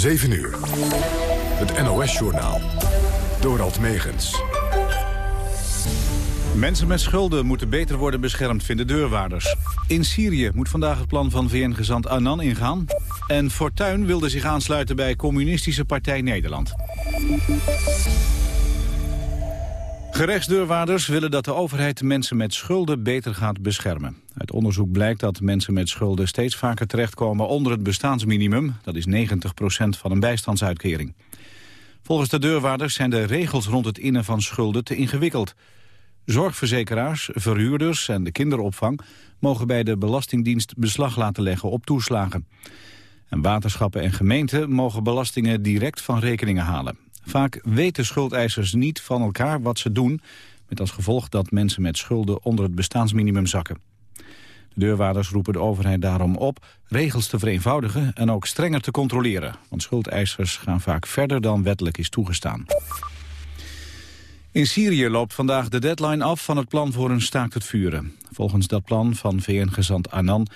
7 uur. Het NOS-journaal. Dorald Megens. Mensen met schulden moeten beter worden beschermd, vinden deurwaarders. In Syrië moet vandaag het plan van VN-gezant Annan ingaan. En Fortuyn wilde zich aansluiten bij Communistische Partij Nederland. Gerechtsdeurwaarders willen dat de overheid mensen met schulden beter gaat beschermen. Uit onderzoek blijkt dat mensen met schulden steeds vaker terechtkomen onder het bestaansminimum. Dat is 90% van een bijstandsuitkering. Volgens de deurwaarders zijn de regels rond het innen van schulden te ingewikkeld. Zorgverzekeraars, verhuurders en de kinderopvang mogen bij de Belastingdienst beslag laten leggen op toeslagen. En waterschappen en gemeenten mogen belastingen direct van rekeningen halen. Vaak weten schuldeisers niet van elkaar wat ze doen... met als gevolg dat mensen met schulden onder het bestaansminimum zakken. De deurwaarders roepen de overheid daarom op regels te vereenvoudigen en ook strenger te controleren. Want schuldeisers gaan vaak verder dan wettelijk is toegestaan. In Syrië loopt vandaag de deadline af van het plan voor een staakt het vuren. Volgens dat plan van VN-gezant Annan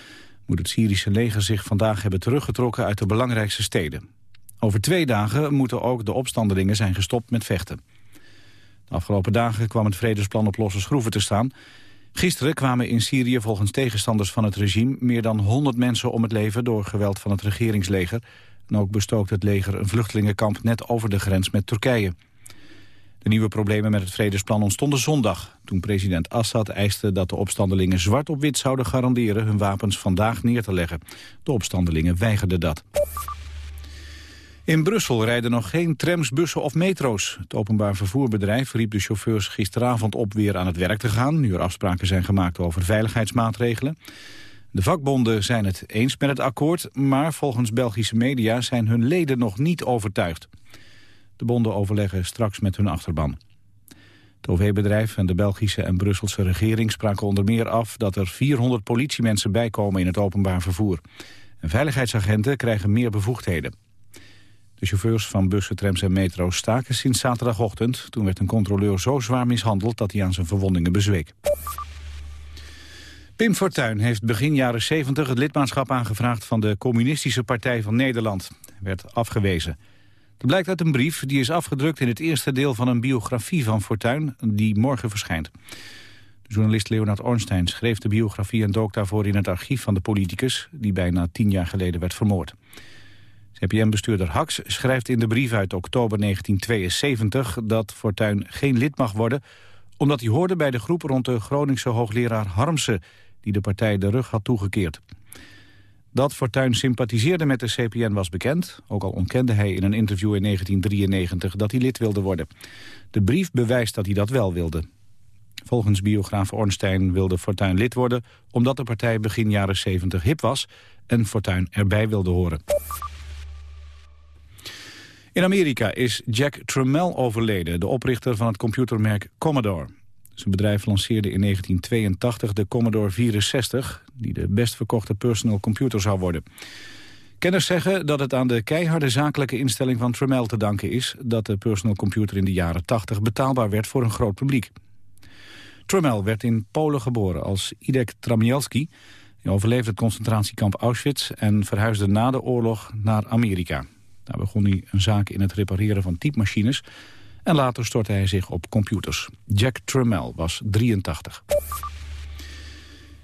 moet het Syrische leger zich vandaag hebben teruggetrokken uit de belangrijkste steden. Over twee dagen moeten ook de opstandelingen zijn gestopt met vechten. De afgelopen dagen kwam het vredesplan op losse schroeven te staan. Gisteren kwamen in Syrië volgens tegenstanders van het regime... meer dan 100 mensen om het leven door geweld van het regeringsleger. En ook bestookte het leger een vluchtelingenkamp net over de grens met Turkije. De nieuwe problemen met het vredesplan ontstonden zondag... toen president Assad eiste dat de opstandelingen zwart op wit zouden garanderen... hun wapens vandaag neer te leggen. De opstandelingen weigerden dat. In Brussel rijden nog geen trams, bussen of metro's. Het openbaar vervoerbedrijf riep de chauffeurs gisteravond op weer aan het werk te gaan... nu er afspraken zijn gemaakt over veiligheidsmaatregelen. De vakbonden zijn het eens met het akkoord... maar volgens Belgische media zijn hun leden nog niet overtuigd. De bonden overleggen straks met hun achterban. Het OV-bedrijf en de Belgische en Brusselse regering spraken onder meer af... dat er 400 politiemensen bijkomen in het openbaar vervoer. En veiligheidsagenten krijgen meer bevoegdheden. De chauffeurs van bussen, trams en metro's staken sinds zaterdagochtend. Toen werd een controleur zo zwaar mishandeld dat hij aan zijn verwondingen bezweek. Pim Fortuyn heeft begin jaren 70 het lidmaatschap aangevraagd van de Communistische Partij van Nederland. Werd afgewezen. Dat blijkt uit een brief die is afgedrukt in het eerste deel van een biografie van Fortuyn die morgen verschijnt. De journalist Leonard Ornstein schreef de biografie en dook daarvoor in het archief van de politicus die bijna tien jaar geleden werd vermoord. CPM-bestuurder Hax schrijft in de brief uit oktober 1972 dat Fortuyn geen lid mag worden omdat hij hoorde bij de groep rond de Groningse hoogleraar Harmsen die de partij de rug had toegekeerd. Dat Fortuyn sympathiseerde met de CPN was bekend, ook al ontkende hij in een interview in 1993 dat hij lid wilde worden. De brief bewijst dat hij dat wel wilde. Volgens biograaf Ornstein wilde Fortuyn lid worden omdat de partij begin jaren 70 hip was en Fortuyn erbij wilde horen. In Amerika is Jack Tramiel overleden, de oprichter van het computermerk Commodore. Zijn bedrijf lanceerde in 1982 de Commodore 64... die de best verkochte personal computer zou worden. Kenners zeggen dat het aan de keiharde zakelijke instelling van Tramiel te danken is... dat de personal computer in de jaren 80 betaalbaar werd voor een groot publiek. Tramiel werd in Polen geboren als Idek Tramielski. Hij overleefde het concentratiekamp Auschwitz en verhuisde na de oorlog naar Amerika. Daar begon hij een zaak in het repareren van typemachines... en later stortte hij zich op computers. Jack Tramiel was 83.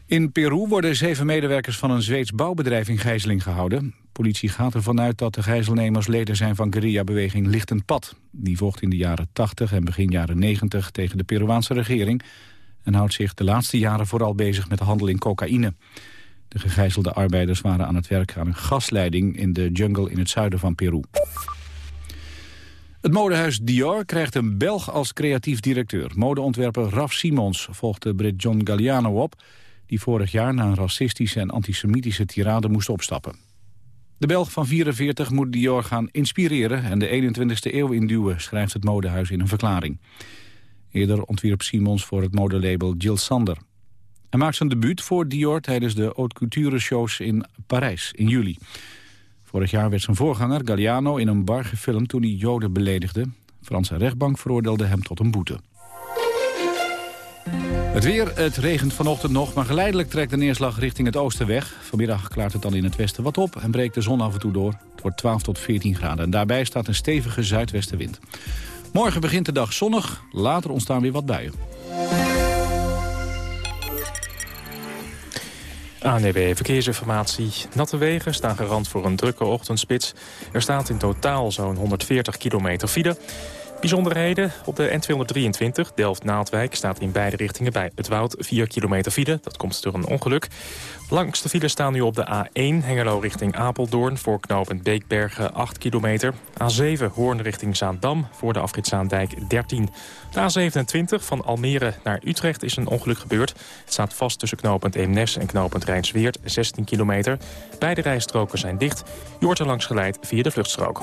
In Peru worden zeven medewerkers van een Zweeds bouwbedrijf in gijzeling gehouden. Politie gaat ervan uit dat de gijzelnemers leden zijn van guerrilla-beweging Lichtend Pad. Die vocht in de jaren 80 en begin jaren 90 tegen de Peruaanse regering... en houdt zich de laatste jaren vooral bezig met de handel in cocaïne. De gegijzelde arbeiders waren aan het werk aan een gasleiding in de jungle in het zuiden van Peru. Het modehuis Dior krijgt een Belg als creatief directeur. Modeontwerper Raf Simons volgt de Brit John Galliano op... die vorig jaar na een racistische en antisemitische tirade moest opstappen. De Belg van 44 moet Dior gaan inspireren en de 21ste eeuw induwen... schrijft het modehuis in een verklaring. Eerder ontwierp Simons voor het modelabel Jill Sander. Hij maakt zijn debuut voor Dior tijdens de haute couture shows in Parijs in juli. Vorig jaar werd zijn voorganger Galliano in een bar gefilmd toen hij Joden beledigde. De Franse rechtbank veroordeelde hem tot een boete. Het weer, het regent vanochtend nog, maar geleidelijk trekt de neerslag richting het oosten weg. Vanmiddag klaart het dan in het westen wat op en breekt de zon af en toe door. Het wordt 12 tot 14 graden en daarbij staat een stevige zuidwestenwind. Morgen begint de dag zonnig, later ontstaan weer wat buien. ANWB Verkeersinformatie. Natte wegen staan gerand voor een drukke ochtendspits. Er staat in totaal zo'n 140 kilometer file. Bijzonderheden op de N223 Delft-Naaldwijk staat in beide richtingen bij het Woud 4 kilometer file. Dat komt door een ongeluk. Langste file staan nu op de A1 Hengelo richting Apeldoorn voor knooppunt Beekbergen 8 kilometer. A7 Hoorn richting Zaandam voor de afritzaandijk 13. De A27 van Almere naar Utrecht is een ongeluk gebeurd. Het staat vast tussen knooppunt Eemnes en knooppunt Rijnsweert 16 kilometer. Beide rijstroken zijn dicht. Je wordt er langs geleid via de vluchtstrook.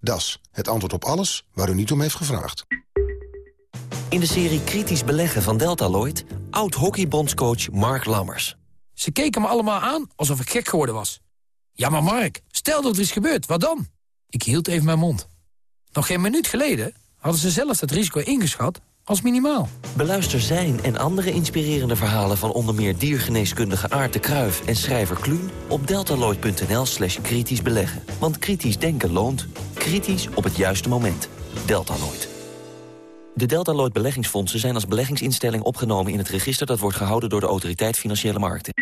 Das, het antwoord op alles waar u niet om heeft gevraagd. In de serie Kritisch Beleggen van Deltaloid... oud-hockeybondscoach Mark Lammers. Ze keken me allemaal aan alsof ik gek geworden was. Ja, maar Mark, stel dat er iets gebeurt, wat dan? Ik hield even mijn mond. Nog geen minuut geleden hadden ze zelf het risico ingeschat als minimaal. Beluister zijn en andere inspirerende verhalen... van onder meer diergeneeskundige Aart de Kruif en schrijver Kluun... op deltaloid.nl slash kritisch beleggen. Want kritisch denken loont. Kritisch op het juiste moment. Deltaloid. De Deltaloid beleggingsfondsen zijn als beleggingsinstelling opgenomen... in het register dat wordt gehouden door de Autoriteit Financiële Markten.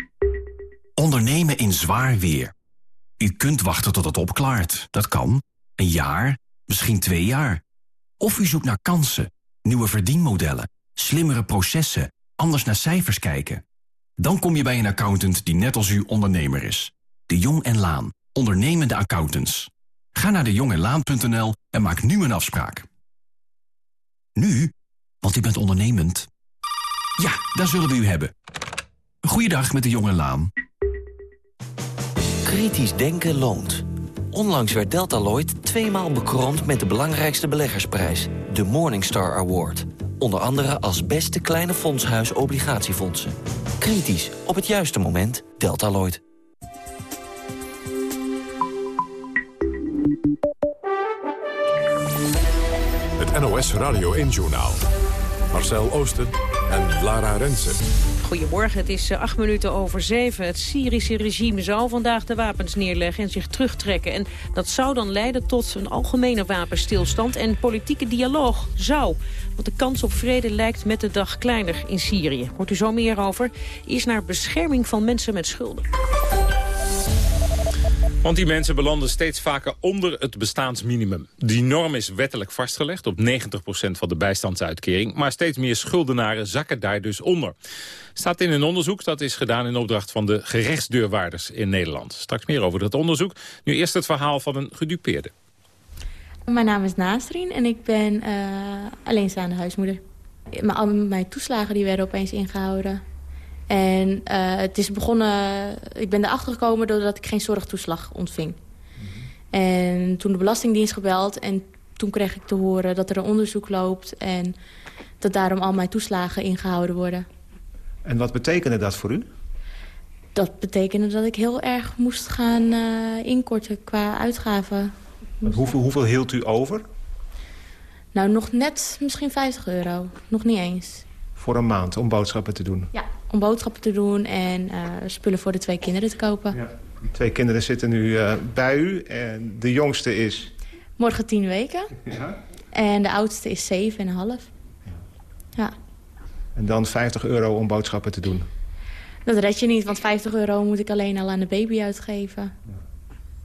Ondernemen in zwaar weer. U kunt wachten tot het opklaart. Dat kan. Een jaar, misschien twee jaar. Of u zoekt naar kansen, nieuwe verdienmodellen, slimmere processen, anders naar cijfers kijken. Dan kom je bij een accountant die net als u ondernemer is. De Jong en Laan, ondernemende accountants. Ga naar dejongenlaan.nl en maak nu een afspraak. Nu, want u bent ondernemend. Ja, daar zullen we u hebben. Goeiedag met de Jong en Laan. Kritisch denken loont. Onlangs werd Deltaloid tweemaal bekroond met de belangrijkste beleggersprijs, de Morningstar Award. Onder andere als beste kleine fondshuis obligatiefondsen. Kritisch, op het juiste moment, Deltaloid. Het NOS Radio 1-journaal. Marcel Oosten en Lara Rensen. Goedemorgen, het is eh, acht minuten over zeven. Het Syrische regime zou vandaag de wapens neerleggen en zich terugtrekken. En dat zou dan leiden tot een algemene wapenstilstand en politieke dialoog. Zou. Want de kans op vrede lijkt met de dag kleiner in Syrië. Hoort u zo meer over. Is naar bescherming van mensen met schulden. Want die mensen belanden steeds vaker onder het bestaansminimum. Die norm is wettelijk vastgelegd op 90% van de bijstandsuitkering. Maar steeds meer schuldenaren zakken daar dus onder. Staat in een onderzoek dat is gedaan in opdracht van de gerechtsdeurwaarders in Nederland. Straks meer over dat onderzoek. Nu eerst het verhaal van een gedupeerde. Mijn naam is Nasrin en ik ben uh, alleenstaande huismoeder. Mijn, al mijn toeslagen die werden opeens ingehouden. En uh, het is begonnen... Ik ben erachter gekomen doordat ik geen zorgtoeslag ontving. En toen de Belastingdienst gebeld en toen kreeg ik te horen dat er een onderzoek loopt... en dat daarom al mijn toeslagen ingehouden worden. En wat betekende dat voor u? Dat betekende dat ik heel erg moest gaan uh, inkorten qua uitgaven. Hoeveel, hoeveel hield u over? Nou, nog net misschien 50 euro. Nog niet eens. Voor een maand, om boodschappen te doen? Ja, om boodschappen te doen en uh, spullen voor de twee kinderen te kopen. Ja. Die twee kinderen zitten nu uh, bij u en de jongste is? Morgen tien weken. Ja. En de oudste is zeven en een half. Ja. En dan 50 euro om boodschappen te doen? Dat red je niet, want 50 euro moet ik alleen al aan de baby uitgeven. Ja.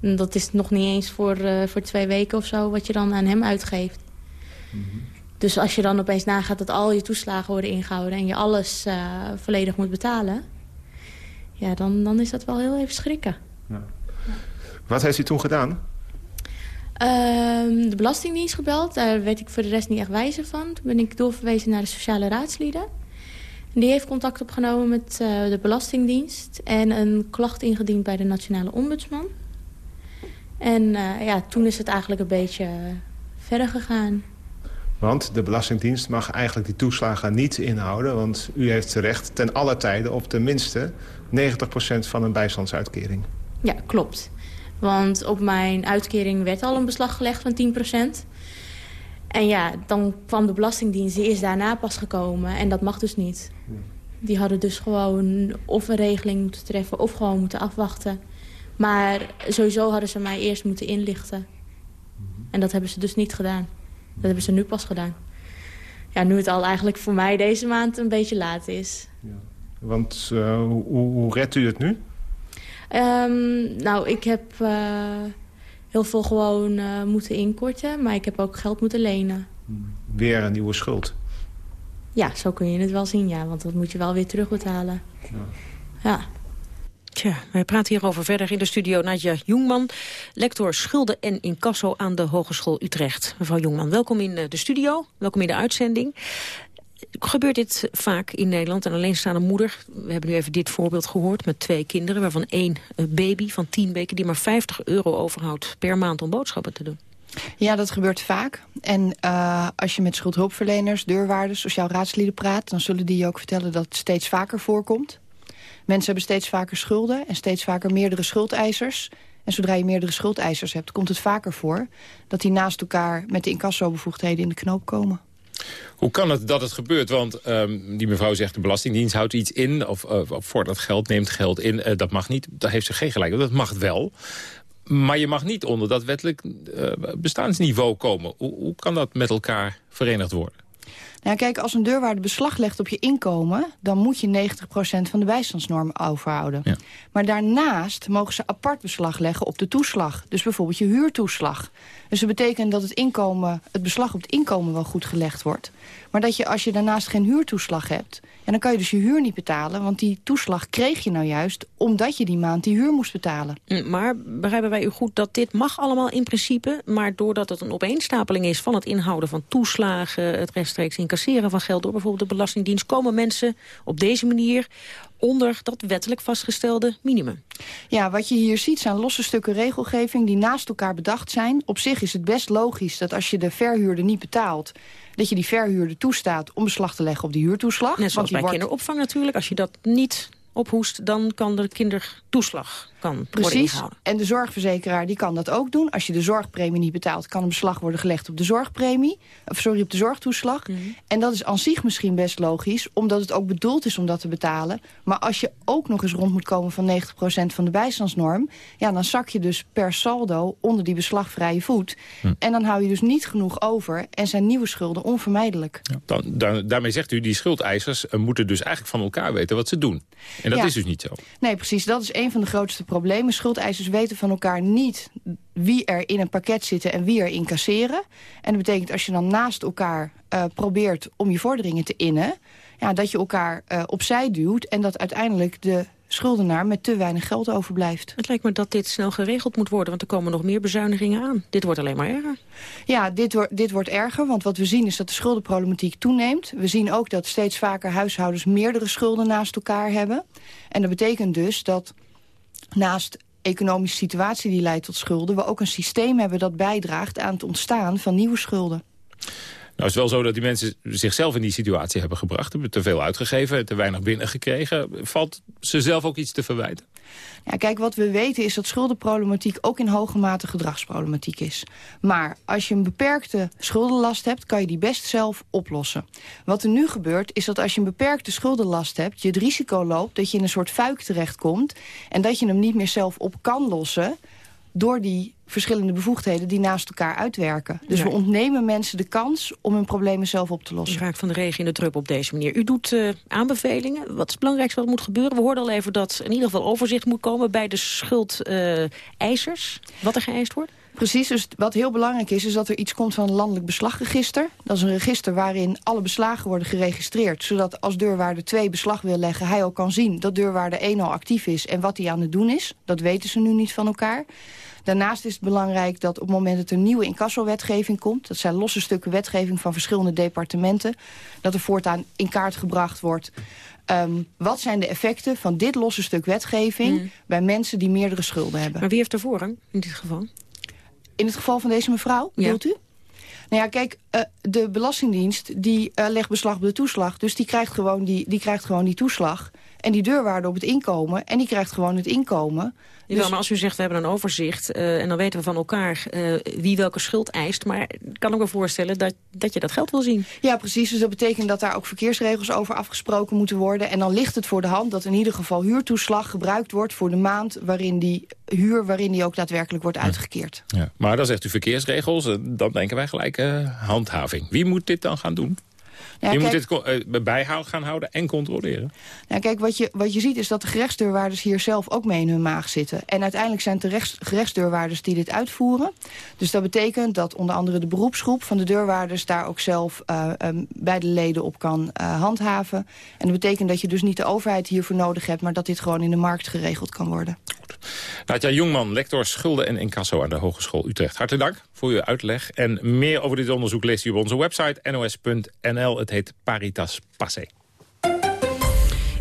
En dat is nog niet eens voor, uh, voor twee weken of zo wat je dan aan hem uitgeeft. Mm -hmm. Dus als je dan opeens nagaat dat al je toeslagen worden ingehouden... en je alles uh, volledig moet betalen... ja, dan, dan is dat wel heel even schrikken. Ja. Wat heeft u toen gedaan? Uh, de Belastingdienst gebeld. Daar werd ik voor de rest niet echt wijzer van. Toen ben ik doorverwezen naar de sociale raadslieden. En die heeft contact opgenomen met uh, de Belastingdienst... en een klacht ingediend bij de Nationale Ombudsman. En eh, ja, toen is het eigenlijk een beetje verder gegaan. Want de Belastingdienst mag eigenlijk die toeslagen niet inhouden... want u heeft recht ten alle tijden op tenminste 90% van een bijstandsuitkering. Ja, klopt. Want op mijn uitkering werd al een beslag gelegd van 10%. En ja, dan kwam de Belastingdienst, die is daarna pas gekomen. En dat mag dus niet. Die hadden dus gewoon of een regeling moeten treffen... of gewoon moeten afwachten. Maar sowieso hadden ze mij eerst moeten inlichten. En dat hebben ze dus niet gedaan. Dat hebben ze nu pas gedaan. Ja, nu het al eigenlijk voor mij deze maand een beetje laat is. Ja. Want uh, hoe, hoe redt u het nu? Um, nou, ik heb uh, heel veel gewoon uh, moeten inkorten. Maar ik heb ook geld moeten lenen. Weer een nieuwe schuld? Ja, zo kun je het wel zien, ja. Want dat moet je wel weer terugbetalen. Ja. ja. Tja, wij praten hierover verder in de studio Nadja Jongman, lector schulden en incasso aan de Hogeschool Utrecht. Mevrouw Jongman, welkom in de studio, welkom in de uitzending. Gebeurt dit vaak in Nederland? Een alleenstaande moeder, we hebben nu even dit voorbeeld gehoord... met twee kinderen, waarvan één baby van tien weken... die maar 50 euro overhoudt per maand om boodschappen te doen. Ja, dat gebeurt vaak. En uh, als je met schuldhulpverleners, deurwaarders, sociaal raadslieden praat... dan zullen die je ook vertellen dat het steeds vaker voorkomt. Mensen hebben steeds vaker schulden en steeds vaker meerdere schuldeisers. En zodra je meerdere schuldeisers hebt, komt het vaker voor... dat die naast elkaar met de incassobevoegdheden in de knoop komen. Hoe kan het dat het gebeurt? Want um, die mevrouw zegt de Belastingdienst houdt iets in... of, uh, voor dat geld neemt geld in. Uh, dat mag niet. Daar heeft ze geen gelijk. Dat mag wel. Maar je mag niet onder dat wettelijk uh, bestaansniveau komen. Hoe, hoe kan dat met elkaar verenigd worden? Nou, kijk, als een deurwaarde beslag legt op je inkomen... dan moet je 90% van de bijstandsnorm overhouden. Ja. Maar daarnaast mogen ze apart beslag leggen op de toeslag. Dus bijvoorbeeld je huurtoeslag. Dus dat betekent dat het, inkomen, het beslag op het inkomen wel goed gelegd wordt. Maar dat je als je daarnaast geen huurtoeslag hebt... En dan kan je dus je huur niet betalen, want die toeslag kreeg je nou juist... omdat je die maand die huur moest betalen. Mm, maar begrijpen wij u goed dat dit mag allemaal in principe... maar doordat het een opeenstapeling is van het inhouden van toeslagen... het rechtstreeks incasseren van geld door bijvoorbeeld de Belastingdienst... komen mensen op deze manier onder dat wettelijk vastgestelde minimum. Ja, wat je hier ziet zijn losse stukken regelgeving die naast elkaar bedacht zijn. Op zich is het best logisch dat als je de verhuurder niet betaalt dat je die verhuurder toestaat om beslag te leggen op die huurtoeslag. Net zoals bij wordt... kinderopvang natuurlijk. Als je dat niet ophoest, dan kan de kindertoeslag kan Precies. En de zorgverzekeraar die kan dat ook doen. Als je de zorgpremie niet betaalt, kan een beslag worden gelegd op de zorgpremie. Of sorry, op de zorgtoeslag. Mhm. En dat is aan zich misschien best logisch, omdat het ook bedoeld is om dat te betalen. Maar als je ook nog eens rond moet komen van 90% van de bijstandsnorm... ja, dan zak je dus per saldo onder die beslagvrije voet. Mhm. En dan hou je dus niet genoeg over en zijn nieuwe schulden onvermijdelijk. Ja, dan, daarmee zegt u, die schuldeisers eh, moeten dus eigenlijk van elkaar weten wat ze doen. En dat is dus niet zo. Nee, precies. Dat is een van de grootste problemen problemen. Schuldeisers weten van elkaar niet wie er in een pakket zitten en wie er incasseren. En dat betekent als je dan naast elkaar uh, probeert om je vorderingen te innen... Ja, dat je elkaar uh, opzij duwt en dat uiteindelijk de schuldenaar met te weinig geld overblijft. Het lijkt me dat dit snel geregeld moet worden, want er komen nog meer bezuinigingen aan. Dit wordt alleen maar erger. Ja, dit, wo dit wordt erger, want wat we zien is dat de schuldenproblematiek toeneemt. We zien ook dat steeds vaker huishoudens meerdere schulden naast elkaar hebben. En dat betekent dus dat naast economische situatie die leidt tot schulden... we ook een systeem hebben dat bijdraagt aan het ontstaan van nieuwe schulden. Nou, is wel zo dat die mensen zichzelf in die situatie hebben gebracht. Hebben te veel uitgegeven, te weinig binnengekregen. Valt ze zelf ook iets te verwijten? Ja, kijk, wat we weten is dat schuldenproblematiek ook in hoge mate gedragsproblematiek is. Maar als je een beperkte schuldenlast hebt, kan je die best zelf oplossen. Wat er nu gebeurt, is dat als je een beperkte schuldenlast hebt... je het risico loopt dat je in een soort fuik terechtkomt... en dat je hem niet meer zelf op kan lossen door die verschillende bevoegdheden die naast elkaar uitwerken. Dus we ontnemen mensen de kans om hun problemen zelf op te lossen. Raak van de regen in de drup op deze manier. U doet uh, aanbevelingen. Wat is het belangrijkste wat moet gebeuren? We hoorden al even dat in ieder geval overzicht moet komen bij de schuldeisers. Uh, wat er geëist wordt? Precies, dus wat heel belangrijk is, is dat er iets komt van een landelijk beslagregister. Dat is een register waarin alle beslagen worden geregistreerd. Zodat als deurwaarde 2 beslag wil leggen, hij ook kan zien dat deurwaarde 1 al actief is en wat hij aan het doen is. Dat weten ze nu niet van elkaar. Daarnaast is het belangrijk dat op het moment dat er nieuwe incassowetgeving komt... dat zijn losse stukken wetgeving van verschillende departementen... dat er voortaan in kaart gebracht wordt... Um, wat zijn de effecten van dit losse stuk wetgeving... Mm. bij mensen die meerdere schulden hebben? Maar wie heeft er voorrang in dit geval? In het geval van deze mevrouw, bedoelt u? Nou ja, kijk, uh, de Belastingdienst die uh, legt beslag op de toeslag. Dus die krijgt, gewoon die, die krijgt gewoon die toeslag. En die deurwaarde op het inkomen. En die krijgt gewoon het inkomen. Ja, dus... maar als u zegt, we hebben een overzicht... Uh, en dan weten we van elkaar uh, wie welke schuld eist... maar ik kan ook wel voorstellen dat, dat je dat geld wil zien. Ja, precies. Dus dat betekent dat daar ook verkeersregels over afgesproken moeten worden. En dan ligt het voor de hand dat in ieder geval huurtoeslag gebruikt wordt... voor de maand waarin die huur waarin die ook daadwerkelijk wordt uitgekeerd. Ja. Maar dan zegt u verkeersregels, dan denken wij gelijk uh, handhaving. Wie moet dit dan gaan doen? Ja, je kijk, moet dit uh, bijhoud gaan houden en controleren. Ja, kijk, wat je, wat je ziet is dat de gerechtsdeurwaarders hier zelf ook mee in hun maag zitten. En uiteindelijk zijn het de rechts, gerechtsdeurwaarders die dit uitvoeren. Dus dat betekent dat onder andere de beroepsgroep van de deurwaarders... daar ook zelf uh, um, bij de leden op kan uh, handhaven. En dat betekent dat je dus niet de overheid hiervoor nodig hebt... maar dat dit gewoon in de markt geregeld kan worden. Nadja Jongman, lector Schulden en Incasso aan de Hogeschool Utrecht. Hartelijk dank voor uw uitleg. En meer over dit onderzoek leest u op onze website nos.nl. Het heet Paritas Passé.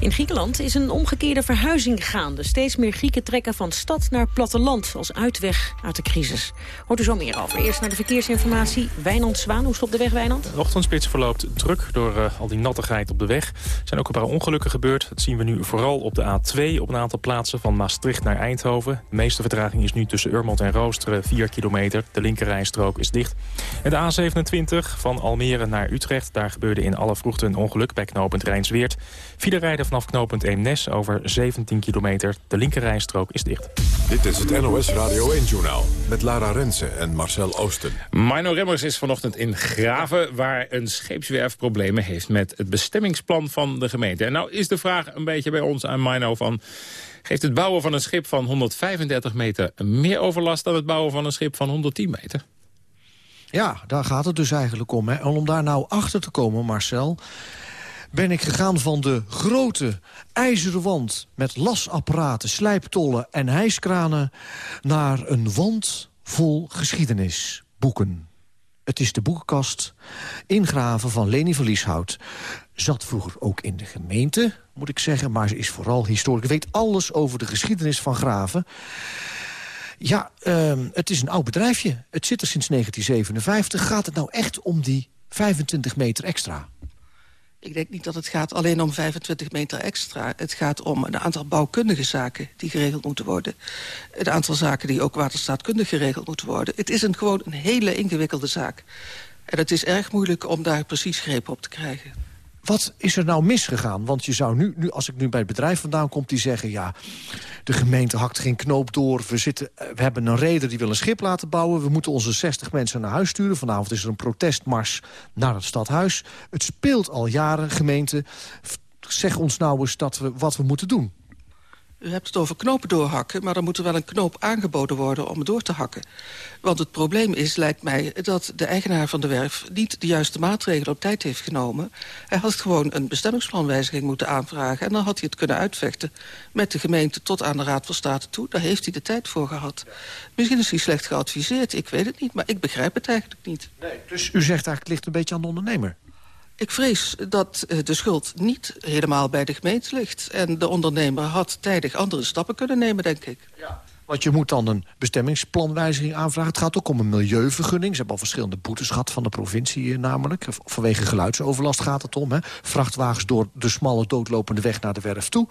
In Griekenland is een omgekeerde verhuizing gaande. Steeds meer Grieken trekken van stad naar platteland als uitweg uit de crisis. Hoort u zo meer over. Eerst naar de verkeersinformatie. Wijnand Zwaan, hoe stopt de weg, Wijnand? De ochtendspits verloopt druk door uh, al die nattigheid op de weg. Er zijn ook een paar ongelukken gebeurd. Dat zien we nu vooral op de A2 op een aantal plaatsen van Maastricht naar Eindhoven. De meeste vertraging is nu tussen Urmond en Roosteren 4 kilometer. De linkerrijstrook is dicht. En de A27 van Almere naar Utrecht. Daar gebeurde in alle vroegte een ongeluk bij knooppunt Rijnsweert. File rijden vanaf knooppunt Eemnes over 17 kilometer. De linkerrijstrook is dicht. Dit is het NOS Radio 1-journaal met Lara Rensen en Marcel Oosten. Mino Remmers is vanochtend in Graven... waar een scheepswerf problemen heeft met het bestemmingsplan van de gemeente. En nou is de vraag een beetje bij ons aan Mino van... Geeft het bouwen van een schip van 135 meter meer overlast... dan het bouwen van een schip van 110 meter? Ja, daar gaat het dus eigenlijk om. Hè. En om daar nou achter te komen, Marcel ben ik gegaan van de grote ijzeren wand... met lasapparaten, slijptollen en hijskranen... naar een wand vol geschiedenisboeken. Het is de boekenkast ingraven van Leni van Lieshout. Zat vroeger ook in de gemeente, moet ik zeggen... maar ze is vooral historisch. Weet alles over de geschiedenis van Graven... Ja, uh, het is een oud bedrijfje. Het zit er sinds 1957. Gaat het nou echt om die 25 meter extra? Ik denk niet dat het gaat alleen om 25 meter extra. Het gaat om een aantal bouwkundige zaken die geregeld moeten worden. Een aantal zaken die ook waterstaatkundig geregeld moeten worden. Het is een, gewoon een hele ingewikkelde zaak. En het is erg moeilijk om daar precies greep op te krijgen. Wat is er nou misgegaan? Want je zou nu, nu, als ik nu bij het bedrijf vandaan kom... die zeggen, ja, de gemeente hakt geen knoop door. We, zitten, eh, we hebben een reder die wil een schip laten bouwen. We moeten onze 60 mensen naar huis sturen. Vanavond is er een protestmars naar het stadhuis. Het speelt al jaren, gemeente. Zeg ons nou eens dat we, wat we moeten doen. U hebt het over knopen doorhakken, maar er moet er wel een knoop aangeboden worden om door te hakken. Want het probleem is, lijkt mij, dat de eigenaar van de werf niet de juiste maatregelen op tijd heeft genomen. Hij had gewoon een bestemmingsplanwijziging moeten aanvragen en dan had hij het kunnen uitvechten met de gemeente tot aan de Raad van State toe. Daar heeft hij de tijd voor gehad. Misschien is hij slecht geadviseerd, ik weet het niet, maar ik begrijp het eigenlijk niet. Nee, dus u zegt eigenlijk het ligt een beetje aan de ondernemer? Ik vrees dat eh, de schuld niet helemaal bij de gemeente ligt. En de ondernemer had tijdig andere stappen kunnen nemen, denk ik. Ja. Want je moet dan een bestemmingsplanwijziging aanvragen. Het gaat ook om een milieuvergunning. Ze hebben al verschillende boetes gehad van de provincie namelijk. Vanwege geluidsoverlast gaat het om. Hè. Vrachtwagens door de smalle doodlopende weg naar de werf toe.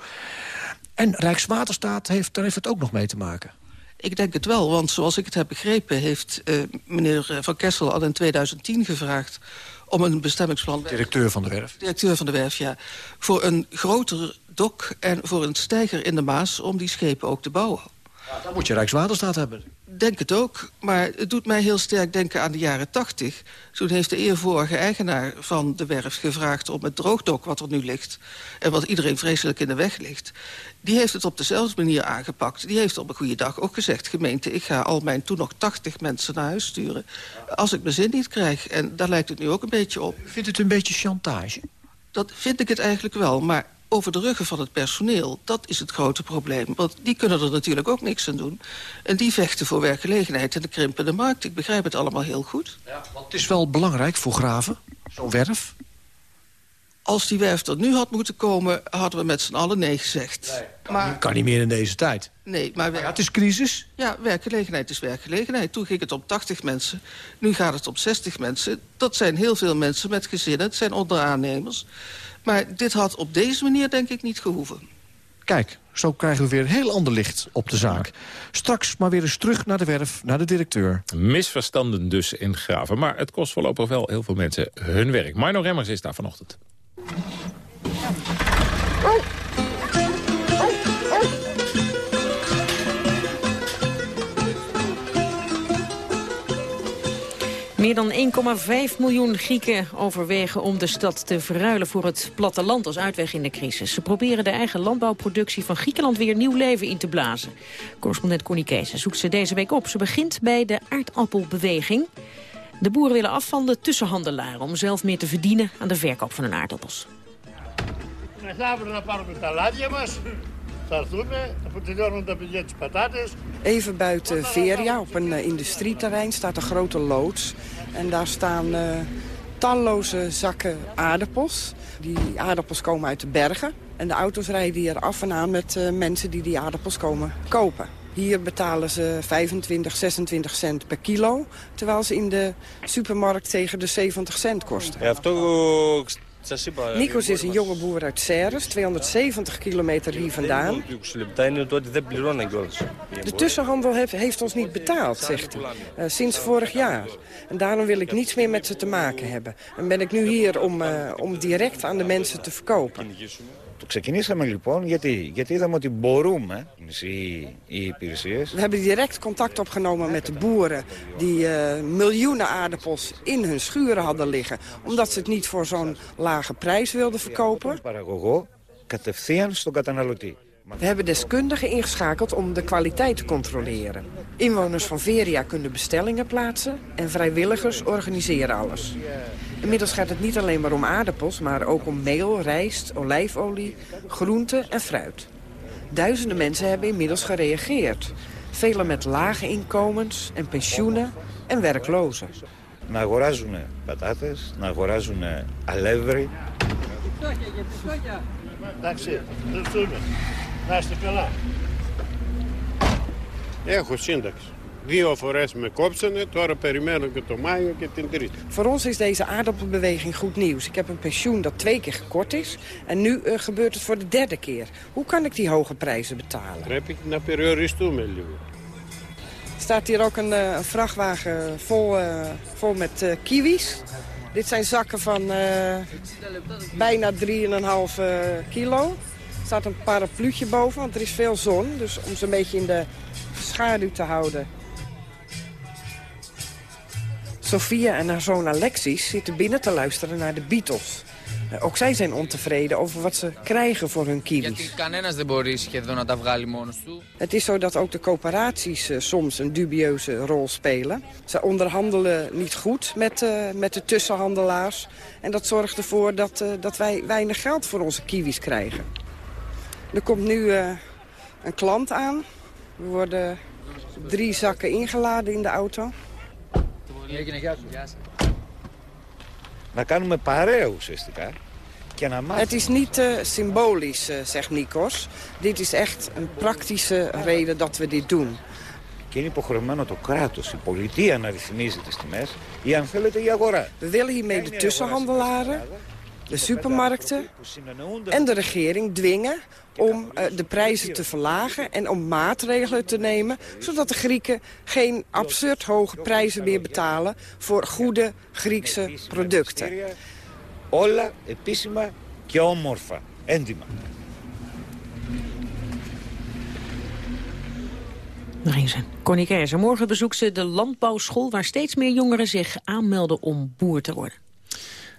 En Rijkswaterstaat heeft, daar heeft het ook nog mee te maken. Ik denk het wel, want zoals ik het heb begrepen... heeft uh, meneer Van Kessel al in 2010 gevraagd om een bestemmingsplan... Directeur van de werf. Directeur van de werf, ja. Voor een groter dok en voor een steiger in de Maas... om die schepen ook te bouwen. Ja, dan moet je Rijkswaterstaat hebben. Denk het ook, maar het doet mij heel sterk denken aan de jaren tachtig. Toen heeft de eervorige eigenaar van de werf gevraagd om het droogdok wat er nu ligt... en wat iedereen vreselijk in de weg ligt... die heeft het op dezelfde manier aangepakt. Die heeft op een goede dag ook gezegd... gemeente, ik ga al mijn toen nog 80 mensen naar huis sturen... als ik mijn zin niet krijg. En daar lijkt het nu ook een beetje op. Vindt het een beetje chantage? Dat vind ik het eigenlijk wel, maar over de ruggen van het personeel. Dat is het grote probleem. Want die kunnen er natuurlijk ook niks aan doen. En die vechten voor werkgelegenheid en de krimpende markt. Ik begrijp het allemaal heel goed. Ja, want het is wel belangrijk voor graven, zo'n werf. Als die werf er nu had moeten komen, hadden we met z'n allen nee gezegd. Maar, kan niet meer in deze tijd. Nee, maar... Ja, het is crisis. Ja, werkgelegenheid is werkgelegenheid. Toen ging het om 80 mensen, nu gaat het om 60 mensen. Dat zijn heel veel mensen met gezinnen, het zijn onderaannemers. Maar dit had op deze manier denk ik niet gehoeven. Kijk, zo krijgen we weer een heel ander licht op de zaak. Straks maar weer eens terug naar de werf, naar de directeur. Misverstanden dus in Graven. Maar het kost voorlopig wel heel veel mensen hun werk. Marno Remmers is daar vanochtend. Meer dan 1,5 miljoen Grieken overwegen om de stad te verruilen voor het platteland als uitweg in de crisis. Ze proberen de eigen landbouwproductie van Griekenland weer nieuw leven in te blazen. Correspondent Connie Kees zoekt ze deze week op. Ze begint bij de aardappelbeweging. De boeren willen af van de tussenhandelaren om zelf meer te verdienen aan de verkoop van hun aardappels. Even buiten Veria, op een uh, industrieterrein, staat een grote loods. En daar staan uh, talloze zakken aardappels. Die aardappels komen uit de bergen. En de auto's rijden hier af en aan met uh, mensen die die aardappels komen kopen. Hier betalen ze 25, 26 cent per kilo. Terwijl ze in de supermarkt tegen de 70 cent kosten. Nikos is een jonge boer uit Serres, 270 kilometer hier vandaan. De tussenhandel heeft, ons niet betaald, zegt hij. Uh, sinds vorig jaar. En daarom wil ik niets meer met ze te maken hebben. En ben ik nu hier om, uh, om direct aan de mensen te verkopen. Το ξεκινήσαμε λοιπόν γιατί, γιατί είδαμε ότι μπορούμε οι, οι υπηρεσίες. We hebben direct contact opgenomen met de boeren die uh, miljoenen aardappels in hun schuren hadden liggen. Omdat ze het niet voor zo'n lage prijs wilden verkopen. Παραγωγό κατευθείαν στον καταναλωτή. We hebben deskundigen ingeschakeld om de kwaliteit te controleren. Inwoners van Veria kunnen bestellingen plaatsen en vrijwilligers organiseren alles. Inmiddels gaat het niet alleen maar om aardappels, maar ook om meel, rijst, olijfolie, groenten en fruit. Duizenden mensen hebben inmiddels gereageerd. Velen met lage inkomens en pensioenen en werklozen. Να αγοράζουν πατάτες, να αγοράζουν αλεύρι. Εντάξει, ευχαριστούμε. Να είστε καλά. Έχω σύνταξη. Δύο φορές με κόψανε, τώρα περιμένω και το Μάιο και την Τρίτη. Voor ons is deze aardappelbeweging goed nieuws. Ik heb een pensioen dat twee keer gekort is en nu uh, gebeurt het voor de derde keer. Hoe kan ik die hoge prijzen betalen? Πρέπει να περιοριστούμε λίγο. staat hier ook een, uh, een vrachtwagen vol, uh, vol met uh, kiwis. Dit zijn zakken van bijna 3,5 kilo. Er staat een parapluutje boven, want er is veel zon. Dus om ze een beetje in de schaduw te houden. Sophia en haar zoon Alexis zitten binnen te luisteren naar de Beatles. Ook zij zijn ontevreden over wat ze krijgen voor hun kiwis. Het is zo dat ook de coöperaties uh, soms een dubieuze rol spelen. Ze onderhandelen niet goed met, uh, met de tussenhandelaars. En dat zorgt ervoor dat, uh, dat wij weinig geld voor onze kiwis krijgen. Er komt nu een klant aan. Er worden drie zakken ingeladen in de auto. Να κάνουμε παρέα ουσιαστικά. Het is niet uh, symbolisch, uh, zegt Nikos. Dit is echt een praktische reden dat we dit doen. Και είναι υποχρεωμένο το κράτος, η πολιτεία να ρυθμίζει τις τιμές ή αν θέλετε η αγορά. We willen hiermee de tussenhandelaren, de supermarkten en de regering dwingen om uh, de prijzen te verlagen en om maatregelen te nemen... zodat de Grieken geen absurd hoge prijzen meer betalen voor goede Griekse producten. Όλα επίσημα και όμορφα, έντιμα. Nog eens een. Connie Keizer. Morgen bezoekt ze de landbouwschool... waar steeds meer jongeren zich aanmelden om boer te worden.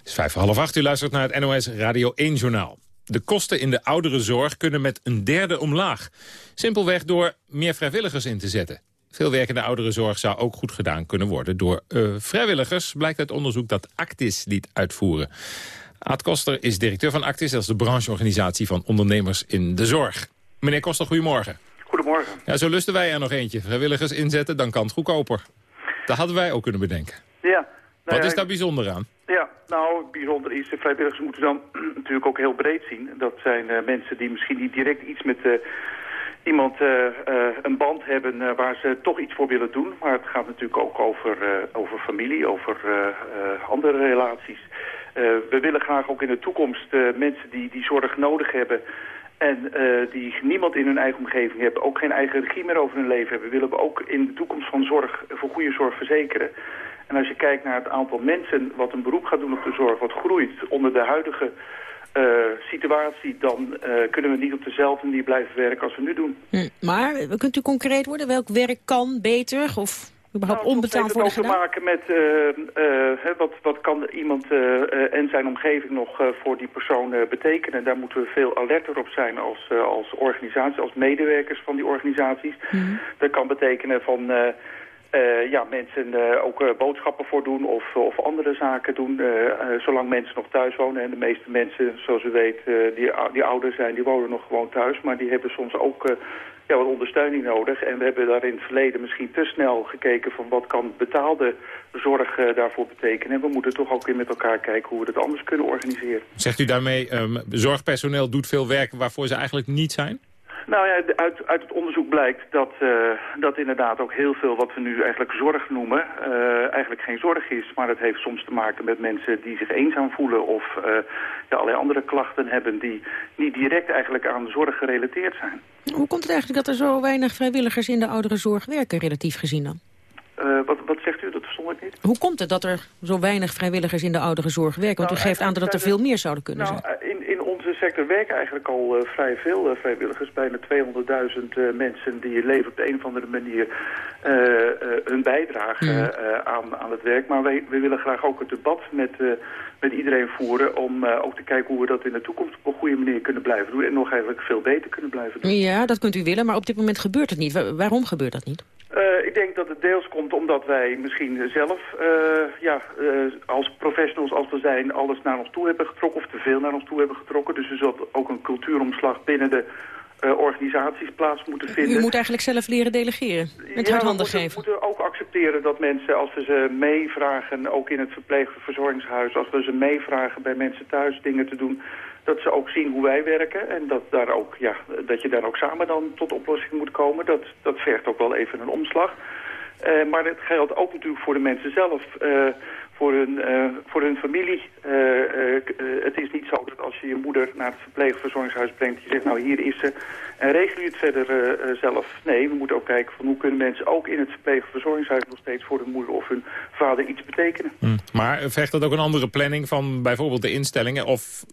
Het is vijf voor half acht. U luistert naar het NOS Radio 1-journaal. De kosten in de ouderenzorg kunnen met een derde omlaag. Simpelweg door meer vrijwilligers in te zetten. Veel werk in de ouderenzorg zou ook goed gedaan kunnen worden... door uh, vrijwilligers, blijkt uit onderzoek dat Actis liet uitvoeren. Aad Koster is directeur van Actis, dat is de brancheorganisatie van ondernemers in de zorg. Meneer Koster, goedemorgen. Goedemorgen. Ja, zo lusten wij er nog eentje. Vrijwilligers inzetten, dan kan het goedkoper. Dat hadden wij ook kunnen bedenken. Ja. Wat is daar bijzonder aan? Nou, bijzonder is, de vrijwilligers moeten dan natuurlijk ook heel breed zien. Dat zijn uh, mensen die misschien niet direct iets met uh, iemand uh, een band hebben waar ze toch iets voor willen doen. Maar het gaat natuurlijk ook over, over familie, over andere relaties. we willen graag ook in de toekomst mensen die, die zorg nodig hebben... En die niemand in hun eigen omgeving hebben, ook geen eigen regie meer over hun leven hebben. willen we ook in de toekomst van zorg voor goede zorg verzekeren. En als je kijkt naar het aantal mensen wat een beroep gaat doen op de zorg, wat groeit onder de huidige uh, situatie, dan uh, kunnen we niet op dezelfde manier blijven werken als we nu doen. Hm, maar kunt u concreet worden? Welk werk kan beter of überhaupt nou, onbetaald worden gedaan? Het heeft ook te maken met uh, wat, wat kan iemand en zijn omgeving nog voor die persoon betekenen. Daar moeten we veel alerter op zijn als, als organisatie, als medewerkers van die organisaties. Hm. Dat kan betekenen van uh, ja, mensen uh, ook uh, boodschappen voor doen of, of andere zaken doen, zolang mensen nog thuis wonen. En de meeste mensen, zoals u weet, die, die ouder zijn, die wonen nog gewoon thuis. Maar die hebben soms ook ja, wat ondersteuning nodig. En we hebben daar in het verleden misschien te snel gekeken van wat kan betaalde zorg daarvoor betekenen. En we moeten toch ook weer met elkaar kijken hoe we dat anders kunnen organiseren. Zegt u daarmee, um, zorgpersoneel doet veel werk waarvoor ze eigenlijk niet zijn? Nou ja, uit, uit het onderzoek blijkt dat, uh, dat inderdaad ook heel veel wat we nu eigenlijk zorg noemen, uh, eigenlijk geen zorg is. Maar het heeft soms te maken met mensen die zich eenzaam voelen of uh, ja, allerlei andere klachten hebben die niet direct eigenlijk aan zorg gerelateerd zijn. Hoe komt het eigenlijk dat er zo weinig vrijwilligers in de ouderenzorg werken, relatief gezien dan? wat, wat zegt u? Dat verstond ik niet. Hoe komt het dat er zo weinig vrijwilligers in de ouderenzorg werken? Want nou, u geeft aan dat er veel meer zouden kunnen nou, zijn. Onze sector werken eigenlijk al uh, vrij veel uh, vrijwilligers. Bijna 200.000 uh, mensen die leveren op de een of andere manier hun bijdrage mm. aan, aan het werk. Maar wij, wij willen graag ook het debat met, met iedereen voeren... om ook te kijken hoe we dat in de toekomst op een goede manier kunnen blijven doen... en nog eigenlijk veel beter kunnen blijven doen. Ja, dat kunt u willen, maar op dit moment gebeurt het niet. waarom gebeurt dat niet? Uh, ik denk dat het deels komt omdat wij misschien zelf, uh, ja, uh, als professionals als we zijn, alles naar ons toe hebben getrokken of te veel naar ons toe hebben getrokken. Dus er zal ook een cultuuromslag binnen de organisaties plaats moeten vinden. U moet eigenlijk zelf leren delegeren, met ja, handen geven. we moeten ook accepteren dat mensen, als we ze meevragen, ook in het verpleegverzorgingshuis, als we ze meevragen bij mensen thuis dingen te doen, dat ze ook zien hoe wij werken en dat, daar ook, ja, dat je daar ook samen dan tot oplossingen moet komen. Dat, dat vergt ook wel even een omslag. Uh, maar het geldt ook natuurlijk voor de mensen zelf. Uh, voor hun, uh, voor hun familie. Uh, uh, het is niet zo dat als je je moeder naar het verpleegverzorgingshuis brengt... je zegt, nou hier is ze, en regel je het verder zelf. Nee, we moeten ook kijken van hoe kunnen mensen ook in het verpleegverzorgingshuis... nog steeds voor hun moeder of hun vader iets betekenen. Hm. Maar vergt dat ook een andere planning van bijvoorbeeld de instellingen... of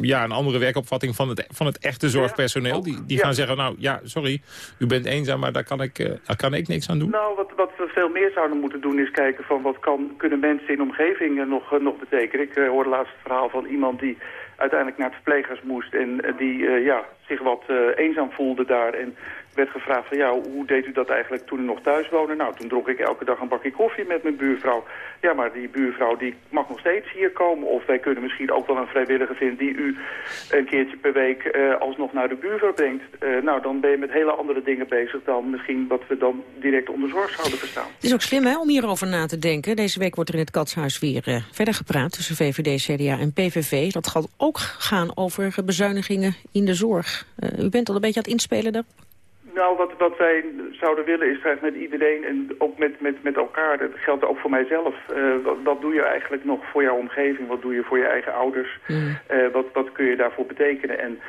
ja, een andere werkopvatting van het, van het echte zorgpersoneel? die die gaan zeggen, nou ja, sorry, u bent eenzaam, maar daar kan ik, daar kan ik niks aan doen. Nou, wat, wat we veel meer zouden moeten doen is kijken van wat kan, kunnen mensen in omgeving nog, eh, nog betekenen. Ik hoorde laatst het verhaal van iemand die uiteindelijk naar het verplegers moest... en uh, die uh, ja, zich wat eenzaam voelde daar. En werd gevraagd van ja, hoe deed u dat eigenlijk toen u nog thuis woonde? Nou, toen dronk ik elke dag een bakje koffie met mijn buurvrouw. Ja, maar die buurvrouw die mag nog steeds hier komen. Of wij kunnen misschien ook wel een vrijwilliger vinden die u een keertje per week uh, alsnog naar de buurvrouw brengt. Uh, nou, dan ben je met hele andere dingen bezig dan misschien wat we dan direct onder zorg zouden verstaan. Het is ook slim hè, om hierover na te denken. Deze week wordt er in het Katshuis weer verder gepraat tussen VVD, CDA en PVV. Dat gaat ook gaan over bezuinigingen in de zorg. U bent al een beetje aan het inspelen daar? Nou, wat, wat wij zouden willen is eigenlijk met iedereen en ook met, met, met elkaar, dat geldt ook voor mijzelf. Uh, wat, wat, doe je eigenlijk nog voor jouw omgeving? Wat doe je voor je eigen ouders? Mm. Uh, wat, wat kun je daarvoor betekenen? En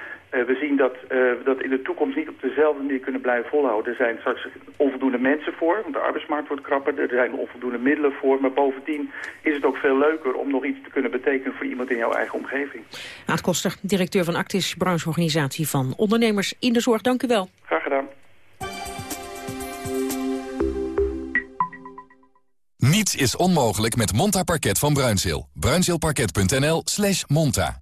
we zien dat we dat in de toekomst niet op dezelfde manier kunnen blijven volhouden. Er zijn straks onvoldoende mensen voor, want de arbeidsmarkt wordt krapper. Er zijn onvoldoende middelen voor. Maar bovendien is het ook veel leuker om nog iets te kunnen betekenen voor iemand in jouw eigen omgeving. Aad Koster, directeur van Actis, brancheorganisatie van ondernemers in de zorg. Dank u wel. Graag gedaan. Niets is onmogelijk met Monta Parket van Bruinzeel. Bruinzeelparket.nl slash monta.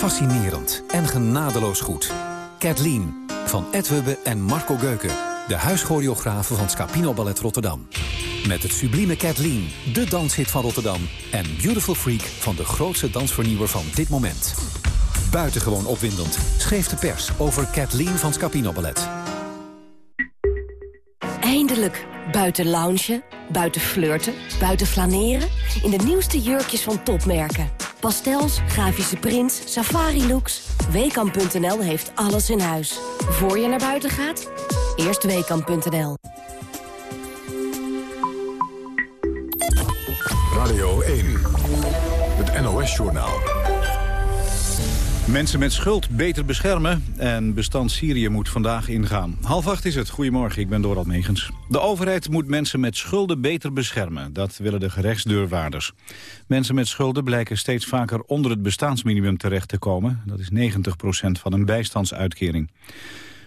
Fascinerend en genadeloos goed. Kathleen van Ed en Marco Geuken. De huischoreografen van Scapino Ballet Rotterdam. Met het sublieme Kathleen, de danshit van Rotterdam. En Beautiful Freak van de grootste dansvernieuwer van dit moment. Buitengewoon opwindend schreef de pers over Kathleen van Scapino Ballet. Eindelijk. Buiten loungen, buiten flirten, buiten flaneren. In de nieuwste jurkjes van topmerken. Pastels, grafische prints, safari-looks. Weekamp.nl heeft alles in huis. Voor je naar buiten gaat, eerst Weekamp.nl. Radio 1, het NOS-journaal. Mensen met schuld beter beschermen en bestand Syrië moet vandaag ingaan. Half acht is het. Goedemorgen, ik ben Dorald Megens. De overheid moet mensen met schulden beter beschermen. Dat willen de gerechtsdeurwaarders. Mensen met schulden blijken steeds vaker onder het bestaansminimum terecht te komen. Dat is 90% van een bijstandsuitkering.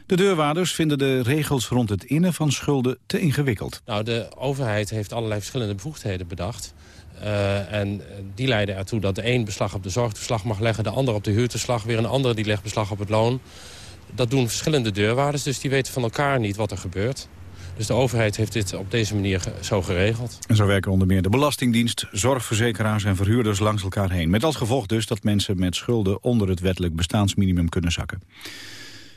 De deurwaarders vinden de regels rond het innen van schulden te ingewikkeld. Nou, de overheid heeft allerlei verschillende bevoegdheden bedacht. Uh, en die leiden ertoe dat de een beslag op de zorgtoeslag mag leggen... de ander op de huurtoeslag, weer een andere die legt beslag op het loon. Dat doen verschillende deurwaarders, dus die weten van elkaar niet wat er gebeurt. Dus de overheid heeft dit op deze manier zo geregeld. En zo werken onder meer de Belastingdienst, zorgverzekeraars en verhuurders langs elkaar heen. Met als gevolg dus dat mensen met schulden onder het wettelijk bestaansminimum kunnen zakken.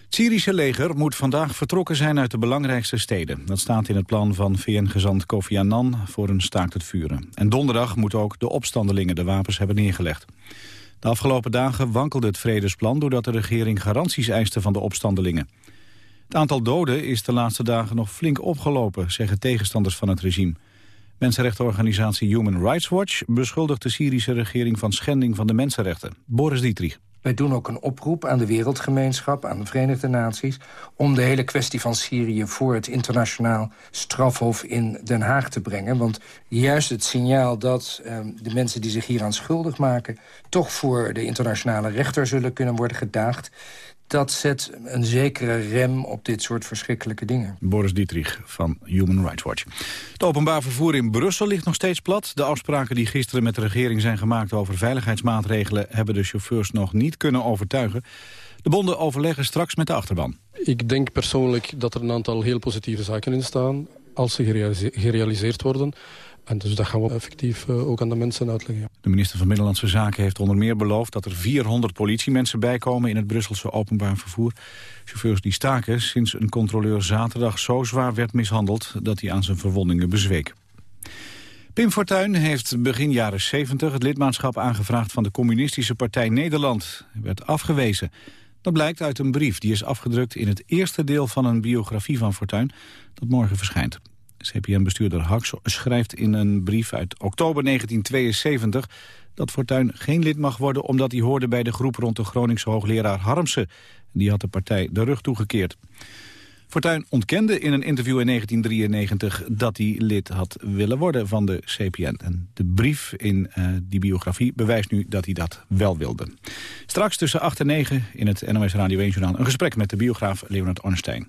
Het Syrische leger moet vandaag vertrokken zijn uit de belangrijkste steden. Dat staat in het plan van VN-gezant Kofi Annan voor een staakt het vuren. En donderdag moeten ook de opstandelingen de wapens hebben neergelegd. De afgelopen dagen wankelde het vredesplan doordat de regering garanties eiste van de opstandelingen. Het aantal doden is de laatste dagen nog flink opgelopen, zeggen tegenstanders van het regime. Mensenrechtenorganisatie Human Rights Watch beschuldigt de Syrische regering van schending van de mensenrechten. Boris Dietrich. Wij doen ook een oproep aan de wereldgemeenschap, aan de Verenigde Naties... om de hele kwestie van Syrië voor het internationaal strafhof in Den Haag te brengen. Want juist het signaal dat eh, de mensen die zich hieraan schuldig maken... toch voor de internationale rechter zullen kunnen worden gedaagd dat zet een zekere rem op dit soort verschrikkelijke dingen. Boris Dietrich van Human Rights Watch. Het openbaar vervoer in Brussel ligt nog steeds plat. De afspraken die gisteren met de regering zijn gemaakt over veiligheidsmaatregelen... hebben de chauffeurs nog niet kunnen overtuigen. De bonden overleggen straks met de achterban. Ik denk persoonlijk dat er een aantal heel positieve zaken in staan... als ze gerealiseerd worden. En dus dat gaan we effectief uh, ook aan de mensen uitleggen. De minister van Binnenlandse Zaken heeft onder meer beloofd... dat er 400 politiemensen bijkomen in het Brusselse openbaar vervoer. Chauffeurs die staken sinds een controleur zaterdag zo zwaar werd mishandeld... dat hij aan zijn verwondingen bezweek. Pim Fortuyn heeft begin jaren 70 het lidmaatschap aangevraagd... van de Communistische Partij Nederland. Hij werd afgewezen. Dat blijkt uit een brief die is afgedrukt in het eerste deel van een biografie van Fortuyn... dat morgen verschijnt. CPN-bestuurder Haks schrijft in een brief uit oktober 1972... dat Fortuyn geen lid mag worden omdat hij hoorde bij de groep rond de Groningse hoogleraar Harmsen. Die had de partij de rug toegekeerd. Fortuyn ontkende in een interview in 1993 dat hij lid had willen worden van de CPN. En de brief in uh, die biografie bewijst nu dat hij dat wel wilde. Straks tussen 8 en 9 in het NOS Radio 1 Journaal een gesprek met de biograaf Leonard Ornstein.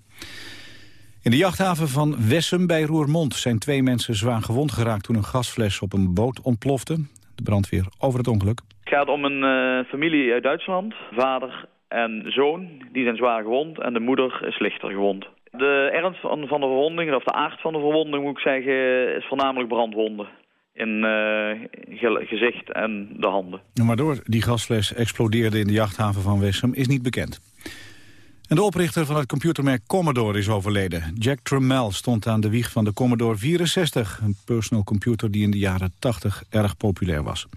In de jachthaven van Wessem bij Roermond zijn twee mensen zwaar gewond geraakt toen een gasfles op een boot ontplofte. De brandweer over het ongeluk. Het gaat om een uh, familie uit Duitsland. Vader en zoon, die zijn zwaar gewond en de moeder is lichter gewond. De ernst van, de verwonding, of de aard van de verwonding moet ik zeggen, is voornamelijk brandwonden. In uh, gezicht en de handen. Waardoor die gasfles explodeerde in de jachthaven van Wessem is niet bekend. En de oprichter van het computermerk Commodore is overleden. Jack Tramiel stond aan de wieg van de Commodore 64. Een personal computer die in de jaren 80 erg populair was.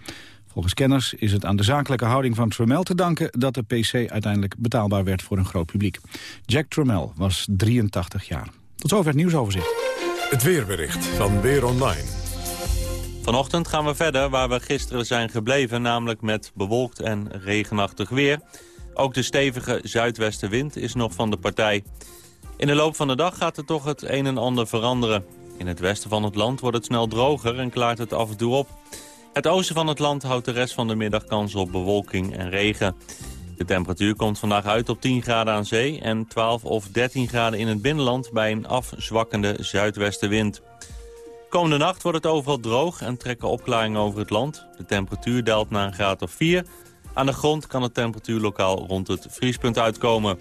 Volgens kenners is het aan de zakelijke houding van Tramiel te danken... dat de PC uiteindelijk betaalbaar werd voor een groot publiek. Jack Tramiel was 83 jaar. Tot zover het nieuwsoverzicht. Het weerbericht van Weer Online. Vanochtend gaan we verder waar we gisteren zijn gebleven... namelijk met bewolkt en regenachtig weer... Ook de stevige zuidwestenwind is nog van de partij. In de loop van de dag gaat er toch het een en ander veranderen. In het westen van het land wordt het snel droger en klaart het af en toe op. Het oosten van het land houdt de rest van de middag kans op bewolking en regen. De temperatuur komt vandaag uit op 10 graden aan zee en 12 of 13 graden in het binnenland bij een afzwakkende zuidwestenwind. Komende nacht wordt het overal droog en trekken opklaringen over het land. De temperatuur daalt naar een graad of 4. Aan de grond kan de temperatuur lokaal rond het vriespunt uitkomen.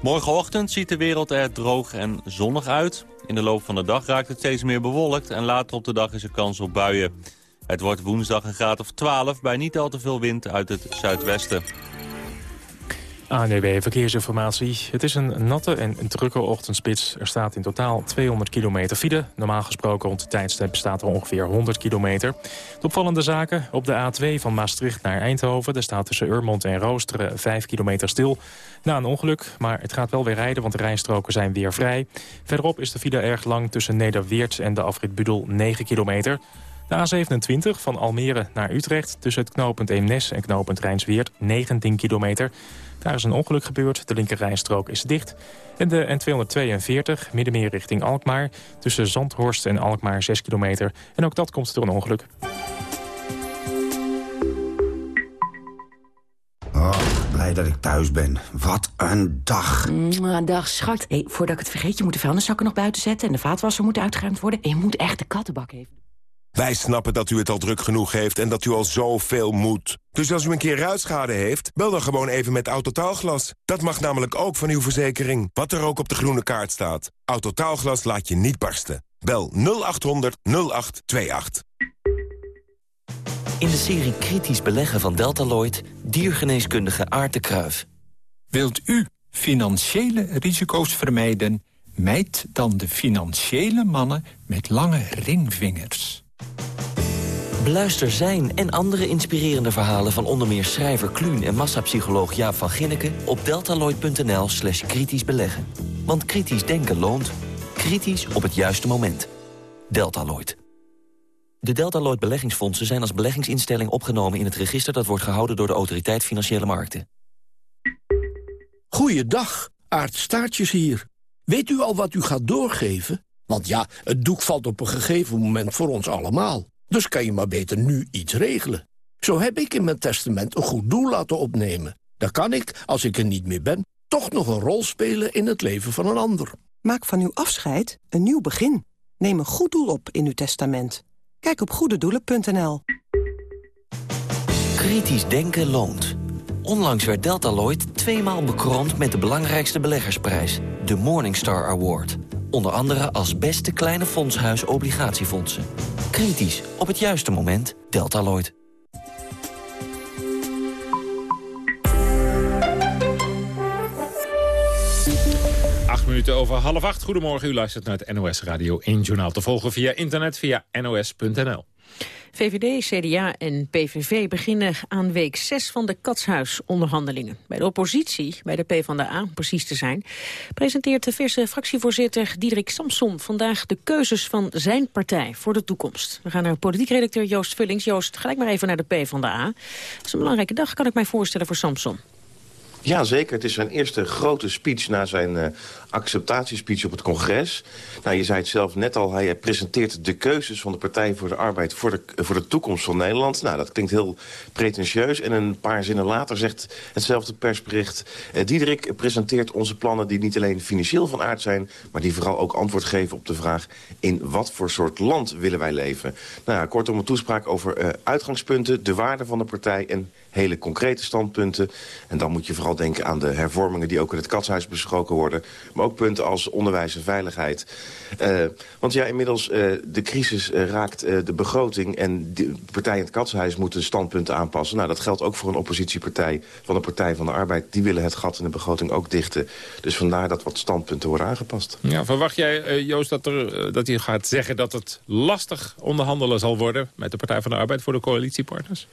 Morgenochtend ziet de wereld er droog en zonnig uit. In de loop van de dag raakt het steeds meer bewolkt en later op de dag is er kans op buien. Het wordt woensdag een graad of 12 bij niet al te veel wind uit het zuidwesten. ANWB Verkeersinformatie. Het is een natte en drukke ochtendspits. Er staat in totaal 200 kilometer file. Normaal gesproken rond de tijdstip bestaat er ongeveer 100 kilometer. De opvallende zaken op de A2 van Maastricht naar Eindhoven. Daar staat tussen Urmond en Roosteren 5 kilometer stil. Na een ongeluk, maar het gaat wel weer rijden, want de rijstroken zijn weer vrij. Verderop is de file erg lang tussen Nederweert en de afrit Budel 9 kilometer. De A27 van Almere naar Utrecht tussen het knooppunt Eemnes en knooppunt Rijnsweert 19 kilometer. Daar is een ongeluk gebeurd, de linkerrijstrook is dicht. En de N242 middenmeer richting Alkmaar tussen Zandhorst en Alkmaar 6 kilometer. En ook dat komt door een ongeluk. Oh, blij dat ik thuis ben. Wat een dag. Een dag, schat. Hey, voordat ik het vergeet, je moet de vuilniszakken nog buiten zetten... en de vaatwasser moet uitgeruimd worden. En je moet echt de kattenbak even... Wij snappen dat u het al druk genoeg heeft en dat u al zoveel moet. Dus als u een keer ruitschade heeft, bel dan gewoon even met Autotaalglas. Dat mag namelijk ook van uw verzekering, wat er ook op de groene kaart staat. Autotaalglas laat je niet barsten. Bel 0800 0828. In de serie Kritisch Beleggen van Deltaloid... diergeneeskundige Aart de Kruif. Wilt u financiële risico's vermijden... Mijd dan de financiële mannen met lange ringvingers. Beluister zijn en andere inspirerende verhalen van onder meer schrijver Kluun en massapsycholoog Jaap van Ginneken op deltaloid.nl slash kritisch beleggen. Want kritisch denken loont. Kritisch op het juiste moment. Deltaloid. De Deltaloid beleggingsfondsen zijn als beleggingsinstelling opgenomen in het register dat wordt gehouden door de Autoriteit Financiële Markten. Goeiedag, Aart Staartjes hier. Weet u al wat u gaat doorgeven? Want ja, het doek valt op een gegeven moment voor ons allemaal. Dus kan je maar beter nu iets regelen. Zo heb ik in mijn testament een goed doel laten opnemen. Dan kan ik, als ik er niet meer ben, toch nog een rol spelen in het leven van een ander. Maak van uw afscheid een nieuw begin. Neem een goed doel op in uw testament. Kijk op goededoelen.nl. Kritisch denken loont. Onlangs werd Deltaloid tweemaal bekroond met de belangrijkste beleggersprijs, de Morningstar Award. Onder andere als beste kleine fondshuis obligatiefondsen. Kritisch, op het juiste moment, Deltaloid. Acht minuten over half acht. Goedemorgen, u luistert naar het NOS Radio 1 Journaal. Te volgen via internet via nos.nl. VVD, CDA en PVV beginnen aan week 6 van de katshuisonderhandelingen. Bij de oppositie, bij de PvdA om precies te zijn, presenteert de verse fractievoorzitter Diederik Samson vandaag de keuzes van zijn partij voor de toekomst. We gaan naar politiek redacteur Joost Vullings. Joost, gelijk maar even naar de PvdA. Dat is een belangrijke dag, kan ik mij voorstellen, voor Samson. Ja, zeker. Het is zijn eerste grote speech na zijn uh, acceptatiespeech op het congres. Nou, je zei het zelf net al, hij presenteert de keuzes van de Partij voor de Arbeid... voor de, voor de toekomst van Nederland. Nou, dat klinkt heel pretentieus. En een paar zinnen later zegt hetzelfde persbericht... Uh, Diederik presenteert onze plannen die niet alleen financieel van aard zijn... maar die vooral ook antwoord geven op de vraag... in wat voor soort land willen wij leven? Nou kortom een toespraak over uitgangspunten, de waarde van de partij... en hele concrete standpunten. En dan moet je vooral denken aan de hervormingen die ook in het katshuis besproken worden. Maar ook punten als onderwijs en veiligheid. Uh, want ja, inmiddels uh, de crisis uh, raakt de begroting... en de partijen in het katshuis moeten standpunten aanpassen. Nou, dat geldt ook voor een oppositiepartij van de Partij van de Arbeid. Die willen het gat in de begroting ook dichten. Dus vandaar dat wat standpunten worden aangepast. Ja, verwacht jij, Joost, dat, er, dat hij gaat zeggen dat het lastig onderhandelen zal worden... met de Partij van de Arbeid voor de coalitiepartners?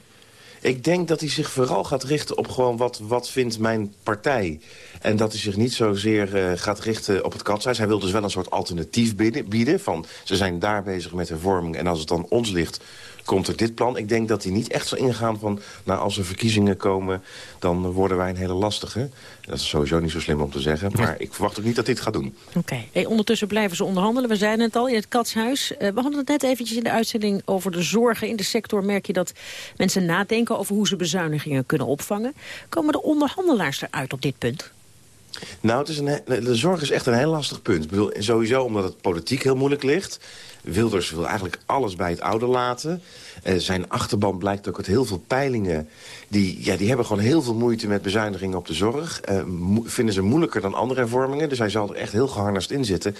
Ik denk dat hij zich vooral gaat richten op gewoon wat, wat vindt mijn partij. En dat hij zich niet zozeer uh, gaat richten op het katshuis. Hij wil dus wel een soort alternatief bieden, bieden. Van, ze zijn daar bezig met hervorming en als het dan ons ligt komt er dit plan. Ik denk dat hij niet echt zal ingaan van... nou, als er verkiezingen komen, dan worden wij een hele lastige. Dat is sowieso niet zo slim om te zeggen. Maar ik verwacht ook niet dat het gaat doen. Oké. Hey, ondertussen blijven ze onderhandelen. We zeiden het al in het Katshuis. Uh, we hadden het net eventjes in de uitzending over de zorgen in de sector. Merk je dat mensen nadenken over hoe ze bezuinigingen kunnen opvangen. Komen de onderhandelaars eruit op dit punt? Nou, het is een, de zorg is echt een heel lastig punt. Ik bedoel, sowieso omdat het politiek heel moeilijk ligt. Wilders wil eigenlijk alles bij het oude laten. Uh, zijn achterban blijkt ook uit heel veel peilingen... Die, ja, die hebben gewoon heel veel moeite met bezuinigingen op de zorg. Uh, vinden ze moeilijker dan andere hervormingen. Dus hij zal er echt heel geharnast in zitten.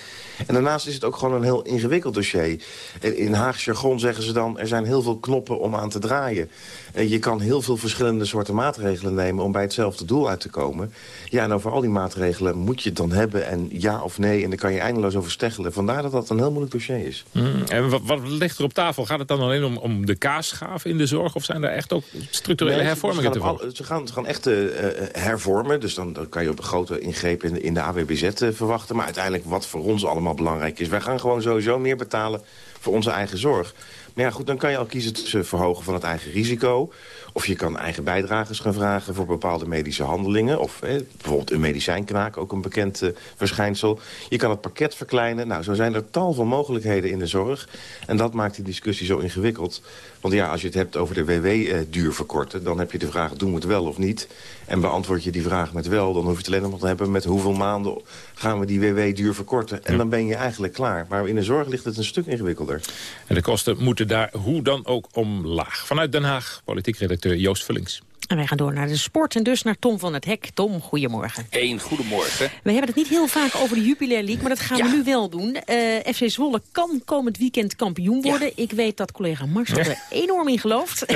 En daarnaast is het ook gewoon een heel ingewikkeld dossier. In Haags jargon zeggen ze dan... er zijn heel veel knoppen om aan te draaien. Je kan heel veel verschillende soorten maatregelen nemen... om bij hetzelfde doel uit te komen. Ja, en over al die maatregelen moet je het dan hebben. En ja of nee. En daar kan je eindeloos over steggelen. Vandaar dat dat een heel moeilijk dossier is. Mm, en wat, wat, ligt er op tafel? Gaat het dan alleen om, om de kaasschaaf in de zorg? Of zijn er echt ook structurele nee, hervormingen te volgen? Ze gaan, ze gaan echt uh, hervormen. Dus dan, dan, kan je op een grote ingreep in, in de AWBZ uh, verwachten. Maar uiteindelijk wat voor ons allemaal belangrijk is... wij gaan gewoon sowieso meer betalen voor onze eigen zorg. Maar ja, goed, dan kan je al kiezen tussen verhogen van het eigen risico... Of je kan eigen bijdragers gaan vragen voor bepaalde medische handelingen. Of bijvoorbeeld een medicijnknaak, ook een bekend uh, verschijnsel. Je kan het pakket verkleinen. Nou, zo zijn er tal van mogelijkheden in de zorg. En dat maakt die discussie zo ingewikkeld. Want ja, als je het hebt over de WW-duur verkorten... dan heb je de vraag, doen we het wel of niet? En beantwoord je die vraag met wel, dan hoef je het alleen nog te hebben... met hoeveel maanden gaan we die WW-duur verkorten. En dan ben je eigenlijk klaar. Maar in de zorg ligt het een stuk ingewikkelder. En de kosten moeten daar hoe dan ook omlaag. Vanuit Den Haag, politiek redacteur Joost Vullings. En wij gaan door naar de sport en dus naar Tom van het Hek. Tom, goedemorgen. Eén, goedemorgen. We hebben het niet heel vaak over de Jupiler League, maar dat gaan we nu wel doen. Uh, FC Zwolle kan komend weekend kampioen worden. Ik weet dat collega Marcel er enorm in gelooft.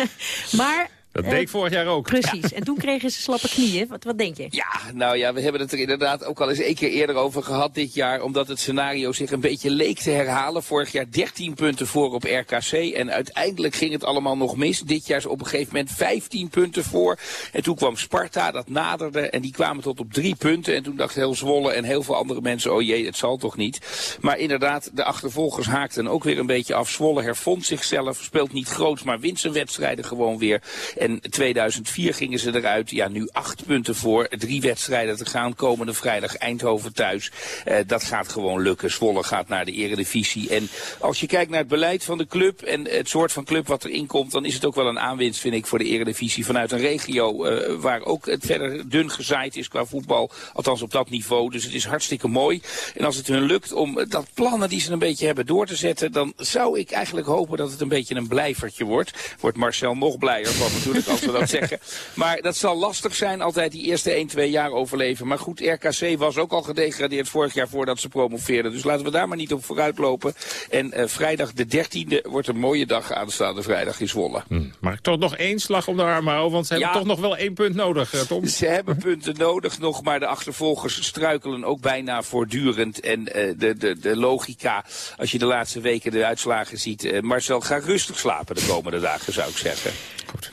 maar dat deed ik vorig jaar ook. Precies. En toen kregen ze slappe knieën. Wat, wat denk je? Ja, nou ja, we hebben het er inderdaad ook al eens één keer eerder over gehad dit jaar. Omdat het scenario zich een beetje leek te herhalen. Vorig jaar 13 punten voor op RKC. En uiteindelijk ging het allemaal nog mis. Dit jaar is op een gegeven moment 15 punten voor. En toen kwam Sparta, dat naderde. En die kwamen tot op drie punten. En toen dacht heel Zwolle en heel veel andere mensen... oh jee, het zal toch niet. Maar inderdaad, de achtervolgers haakten ook weer een beetje af. Zwolle hervond zichzelf, speelt niet groot, maar wint zijn wedstrijden gewoon weer. En 2004 gingen ze eruit. Ja, nu acht punten voor. Drie wedstrijden te gaan. Komende vrijdag Eindhoven thuis. Uh, dat gaat gewoon lukken. Zwolle gaat naar de eredivisie. En als je kijkt naar het beleid van de club en het soort van club wat erin komt... dan is het ook wel een aanwinst, vind ik, voor de eredivisie. Vanuit een regio uh, waar ook het verder dun gezaaid is qua voetbal. Althans op dat niveau. Dus het is hartstikke mooi. En als het hun lukt om dat plannen die ze een beetje hebben door te zetten... dan zou ik eigenlijk hopen dat het een beetje een blijvertje wordt. Wordt Marcel nog blijer van natuurlijk als we dat zeggen. Maar dat zal lastig zijn, altijd die eerste 1, 2 jaar overleven. Maar goed, RKC was ook al gedegradeerd vorig jaar voordat ze promoveerden. Dus laten we daar maar niet op vooruit lopen. En uh, vrijdag de 13e wordt een mooie dag aanstaande vrijdag in Zwolle. Hm. Maar toch nog één slag om de arm houden, want ze hebben toch nog wel één punt nodig, uh, Tom. Ze hebben punten nodig nog, maar de achtervolgers struikelen ook bijna voortdurend. En uh, de, de, de logica, als je de laatste weken de uitslagen ziet... Marcel, ga rustig slapen de komende dagen, zou ik zeggen. Goed.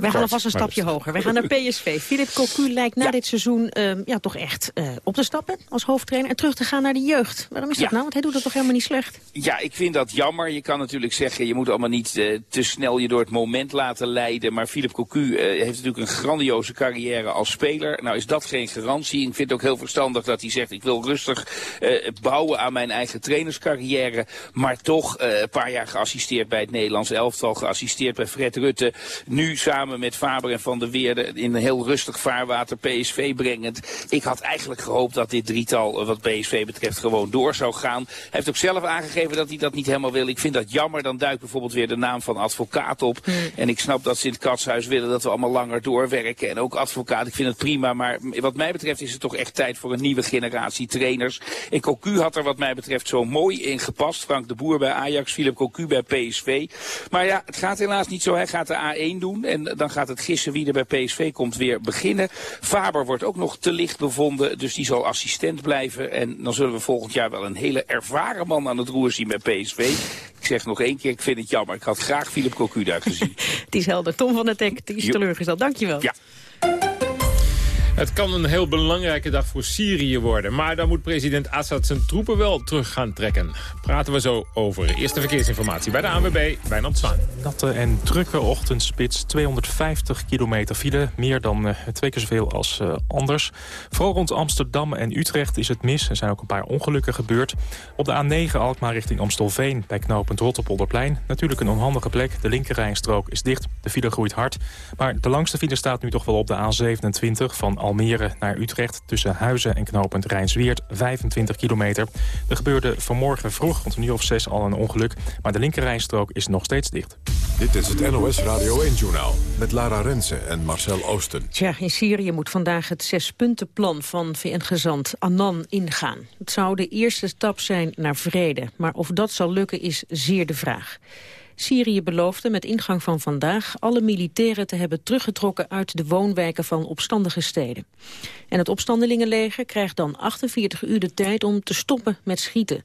Wij gaan alvast een stapje hoger. Wij gaan naar PSV. Philip Cocu lijkt na dit seizoen uh, ja, toch echt uh, op te stappen als hoofdtrainer... en terug te gaan naar de jeugd. Waarom is dat nou? Want hij doet het toch helemaal niet slecht? Ja, ik vind dat jammer. Je kan natuurlijk zeggen, je moet allemaal niet uh, te snel je door het moment laten leiden. Maar Philip Cocu heeft natuurlijk een grandioze carrière als speler. Nou is dat geen garantie. Ik vind het ook heel verstandig dat hij zegt... ik wil rustig bouwen aan mijn eigen trainerscarrière. Maar toch een paar jaar geassisteerd bij het Nederlands elftal. Geassisteerd bij Fred Rutte. Nu samen met Faber en Van der Weerde in een heel rustig vaarwater PSV brengend. Ik had eigenlijk gehoopt dat dit drietal wat PSV betreft gewoon door zou gaan. Hij heeft ook zelf aangegeven dat hij dat niet helemaal wil. Ik vind dat jammer. Dan duikt bijvoorbeeld weer de naam van advocaat op. Hmm. En ik snap dat Sint Katshuis willen dat we allemaal langer doorwerken. En ook advocaat, ik vind het prima. Maar wat mij betreft is het toch echt tijd voor een nieuwe generatie trainers. En Cocu had er wat mij betreft zo mooi in gepast. Frank de Boer bij Ajax, Philip Cocu bij PSV. Maar ja, het gaat helaas niet zo. Hij gaat de A1 doen. En dan gaat het gissen wie er bij PSV komt weer beginnen. Faber wordt ook nog te licht bevonden, dus die zal assistent blijven. En dan zullen we volgend jaar wel een hele ervaren man aan het roer zien bij PSV. Ik zeg nog één keer, ik vind het jammer. Ik had graag Philip Cocu daar gezien. het is helder. Tom van der Tek, die is teleurgesteld. Dankjewel. Ja. Het kan een heel belangrijke dag voor Syrië worden. Maar dan moet president Assad zijn troepen wel terug gaan trekken. Praten we zo over. Eerste verkeersinformatie bij de ANWB, Wijnand Zwaan. Natte en drukke ochtendspits. 250 kilometer file. Meer dan uh, twee keer zoveel als uh, anders. Vooral rond Amsterdam en Utrecht is het mis. Er zijn ook een paar ongelukken gebeurd. Op de A9 Alkmaar richting Amstelveen bij knooppunt Rotterpolderplein. Natuurlijk een onhandige plek. De linkerrijstrook is dicht. De file groeit hard. Maar de langste file staat nu toch wel op de A27 van Almere naar Utrecht... tussen Huizen en knooppunt Rijnsweert, 25 kilometer. Er gebeurde vanmorgen vroeg, rond een uur of zes, al een ongeluk... maar de linkerrijstrook is nog steeds dicht. Dit is het NOS Radio 1-journaal met Lara Rensen en Marcel Oosten. Tja, in Syrië moet vandaag het zespuntenplan van VN-gezant Annan ingaan. Het zou de eerste stap zijn naar vrede, maar of dat zal lukken is zeer de vraag. Syrië beloofde met ingang van vandaag alle militairen te hebben teruggetrokken uit de woonwijken van opstandige steden. En het opstandelingenleger krijgt dan 48 uur de tijd om te stoppen met schieten.